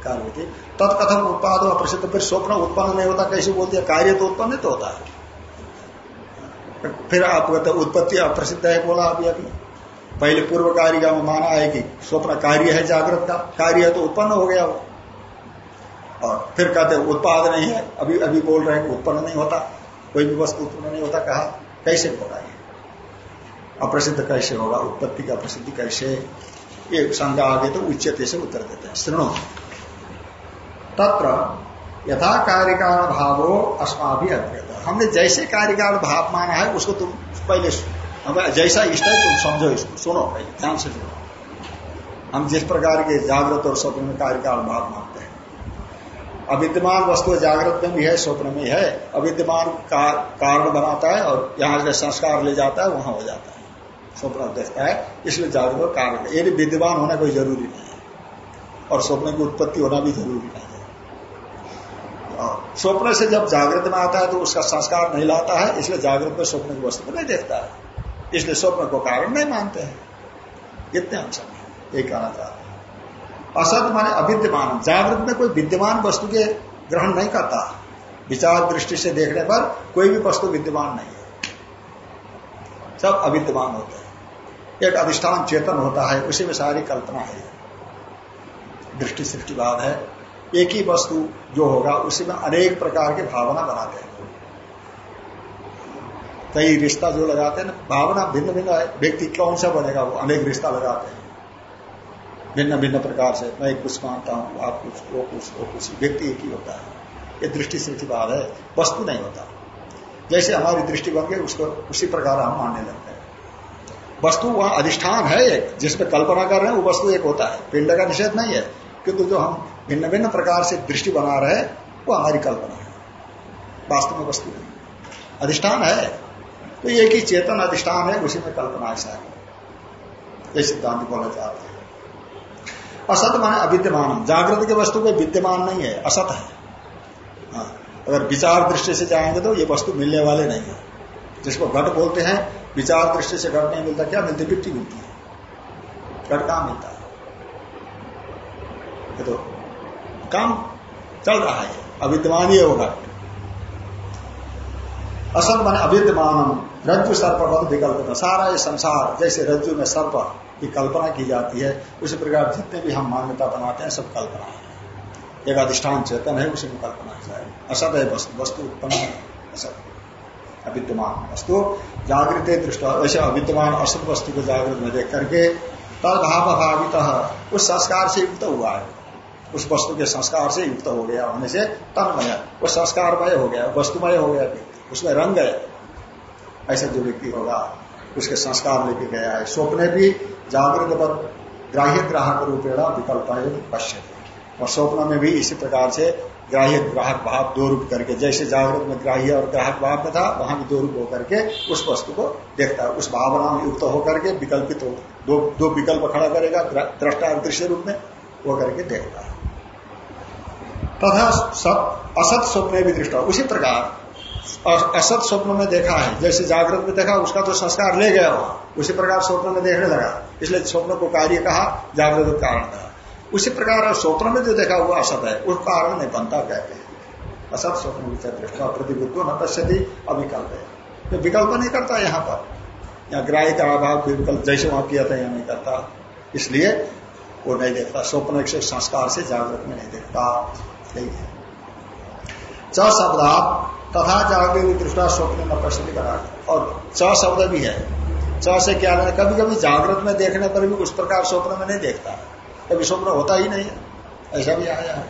कार्य थी तत्कथम उत्पाद प्रसिद्ध फिर स्वप्न उत्पन्न नहीं होता, कैसे बोल दिया? कार्य तो उत्पन्न तो होता है। फिर आप कहते उत्पत्ति अप्रसिद्ध है, बोला अभी अभी। पहले पूर्व कार्य का माना है कि स्वप्न कार्य है जागृत का, कार्य है तो उत्पन्न हो गया वो। और फिर कहते उत्पाद नहीं है, अभी अभी बोल रहे हैं उत्पन्न नहीं होता, कोई भी वस्तु उत्पन्न नहीं होता, कहा, कैसे बोला ये? अप्रसिद्ध कैसे होगा? उत्पत्ति का प्रसिद्धि कैसे? ये शंका आगे तो उच्चते से उत्तर देते हैं। श्रृणु तत्र यथा कार्यकाल भावो अस्मा भी अद्वैत। हमने जैसे कार्यकाल भाव माना है, उसको तुम पहले जैसा इष्ट है, तुम समझो इसको। सुनो भाई, ध्यान से सुनो। हम जिस प्रकार के जागृत और स्वप्न में कार्यकाल भाव मानते हैं। अविद्यमान वस्तु जागृत में भी है, स्वप्न में है। अविद्यमान कारण बनाता है और यहाँ से संस्कार ले जाता है, वहाँ हो जाता है। स्वप्न देखता है, इसलिए जागृत कारण ये भी विद्यमान होना कोई ज़रूरी नहीं है। और स्वप्न की उत्पत्ति होना भी ज़रूरी नहीं है। स्वप्न से जब जागृत में आता है तो उसका संस्कार नहीं लाता है, इसलिए जागृत में स्वप्न की वस्तु नहीं देखता है। इसलिए स्वप्न को कारण नहीं मानते हैं। इतने अंश ये कहना चाहते हैं। असत माने अविद्यमान। जागृत में कोई विद्यमान वस्तु के ग्रहण नहीं करता। विचार दृष्टि से देखने पर कोई भी वस्तु विद्यमान नहीं है। सब अविद्यमान होते हैं। एक अधिष्ठान चेतन होता है, उसी में सारी कल्पना है। दृष्टि सृष्टिवाद है। एक ही वस्तु जो होगा, उसी में अनेक प्रकार की भावना बनाते हैं। कई रिश्ता जो लगाते हैं ना, भावना भिन्न भिन्न है। व्यक्ति कौन सा बनेगा, वो अनेक रिश्ता लगाते हैं। भिन्न भिन्न प्रकार से, मैं कुछ मानता हूँ, आप कुछ, वो कुछ वो कुछ, व्यक्ति एक ही होता है। ये दृष्टि सृष्टिवाद है, वस्तु नहीं होता। जैसे हमारी दृष्टि बन गई, उसको उसी प्रकार हम मानने लगते हैं वस्तु वहाँ अधिष्ठान है एक जिसपे कल्पना कर रहे हैं वो वस्तु एक होता है। पिंड का निषेध नहीं है किंतु जो हम भिन्न भिन्न प्रकार से दृष्टि बना रहे वो हमारी कल्पना है। वास्तव में वस्तु नहीं अधिष्ठान है। तो एक ही चेतन अधिष्ठान है उसी में कल्पना ऐसा है ये सिद्धांत बोला चाहते हैं। असत माने अविद्यमान। जागृत के वस्तु कोई विद्यमान नहीं है असत है। हाँ, अगर विचार दृष्टि से जाएँगे तो ये वस्तु मिलने वाले नहीं है। जिसको घट बोलते हैं विचार दृष्टि से घट नहीं मिलता क्या मिलती मिट्टी मिलती है। घट कहाँ मिलता है। तो काम चल रहा है। अविद्यमान ही होगा असत मन अविद्यमान रज्जु सर्प पद विकल्प सारा ये संसार, जैसे रज्जु में सर्प की कल्पना की जाती है, उसी प्रकार जितने भी हम मान्यता बनाते हैं, सब कल्पना है। एक अधिष्ठान चेतन है, उसी में कल्पना है। असत है वस्तु वस्तु उत्पन्न है। असत। अविद्यमान वस्तु जागृत दृष्ट वैसे अविद्यमान असत वस्तु को जागृत में देख करके तदभाव भावित उस संस्कार से युक्त हुआ है। उस वस्तु के संस्कार से युक्त हो गया होने से तन्मय, वो संस्कारमय हो गया, वस्तुमय हो गया। उसमें रंग गया ऐसा जो व्यक्ति होगा, उसके संस्कार लेके गया है। स्वप्न भी जागृत ग्राह्य ग्राहक रूपेणा विकल्प पश्य और स्वप्न में भी इसी प्रकार से ग्राह्य ग्राहक भाव दो रूप करके, जैसे जागृत में ग्राह्य और ग्राहक भाव में था, वहाँ भी दो रूप होकर के उस वस्तु को देखता है। उस भावना में युक्त होकर के विकल्पित हो दो दो विकल्प खड़ा करेगा दृष्टा और दृश्य रूप में, वो करके देखता है। तथा सब असत स्वप्न भी दृष्टा। उसी प्रकार असत स्वप्न में देखा है। जैसे जागृत में देखा, उसका तो संस्कार ले गया वहाँ उसी प्रकार स्वप्न में देखने लगा। इसलिए स्वप्न को कार्य कहा जागृत कारण कहा उसी प्रकार स्वप्न में जो देखा हुआ असत है, उस कारण नहीं बनता कहते हैं? असत स्वप्न दृष्टा प्रतिबुद्ध न पश्यति, अविकल्प है। तो विकल्प नहीं करता यहाँ पर। यहाँ ग्राह्य का अभाव विकल्प जैसे वहाँ किया था, यहाँ नहीं करता। इसलिए वो नहीं देखता। स्वप्न संस्कार से जागृत में नहीं देखता। नहीं है। च शब्दात तथा जागृत दृष्टा स्वप्न न प्रसिद्ध करा और च शब्द भी है। च से क्या है कभी कभी जागृत में देखने पर भी उस प्रकार स्वप्न में नहीं देखता। कभी स्वप्न होता ही नहीं है। ऐसा भी आया है।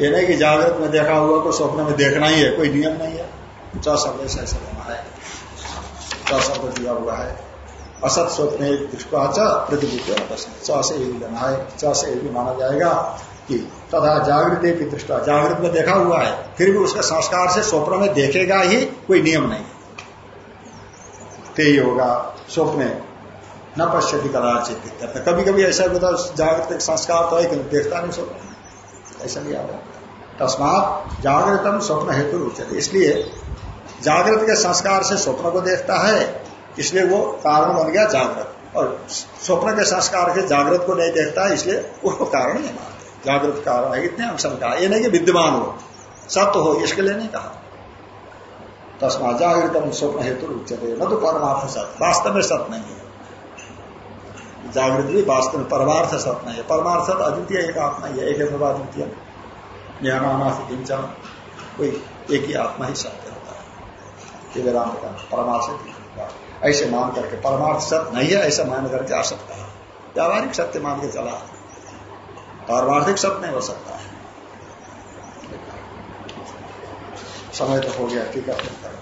ये नहीं कि जागृत में देखा हुआ को स्वप्न में देखना ही है, कोई नियम नहीं है। च शब्द से ऐसा लेना है। च शब्द दिया हुआ है। असत स्वप्न दृष्टा च प्रतिबुद्ध च से ही लेना है। च से भी माना जाएगा कि तथा जागृत की दृष्टा। जागृत में देखा हुआ है, फिर भी उसका संस्कार से स्वप्न में देखेगा ही, कोई नियम नहीं। तेय होगा। स्वप्न न पश्यति कदाचित कभी कभी ऐसा होता जागृत संस्कार तो है कि देखता नहीं स्वप्न। ऐसा भी आता। तस्मात जागृतम स्वप्न हेतु उचित इसलिए जागृत के संस्कार से स्वप्न को देखता है, इसलिए वो कारण बन गया जागृत। और स्वप्न के संस्कार से जागृत को नहीं देखता है इसलिए उसको कारण नहीं मानते। जागृत कारण है, इतने अंश कहा ये नहीं कि विद्यमान हो। सत्य हो, इसके लिए नहीं कहा। तस्मा जागृत स्वप्न हेतु उच्चते न तो परमार्थ सत्य। वास्तव में सत्य नहीं है। जागृत भी वास्तव में परमार्थ सत्य है। परमार्थ सत्य अद्वितीय, एक आत्मा ही है, एक अद्वितीय ज्ञानामा से कोई एक ही आत्मा ही सत्य होता है। वेदांत का परमार्थ ऐसे मान करके परमार्थ सत्य नहीं है, ऐसा मान करके आ सकता है। व्यावहारिक सत्य मान के चला। पारमार्थिक सत्य नहीं हो सकता है। समय तो हो गया, ठीक है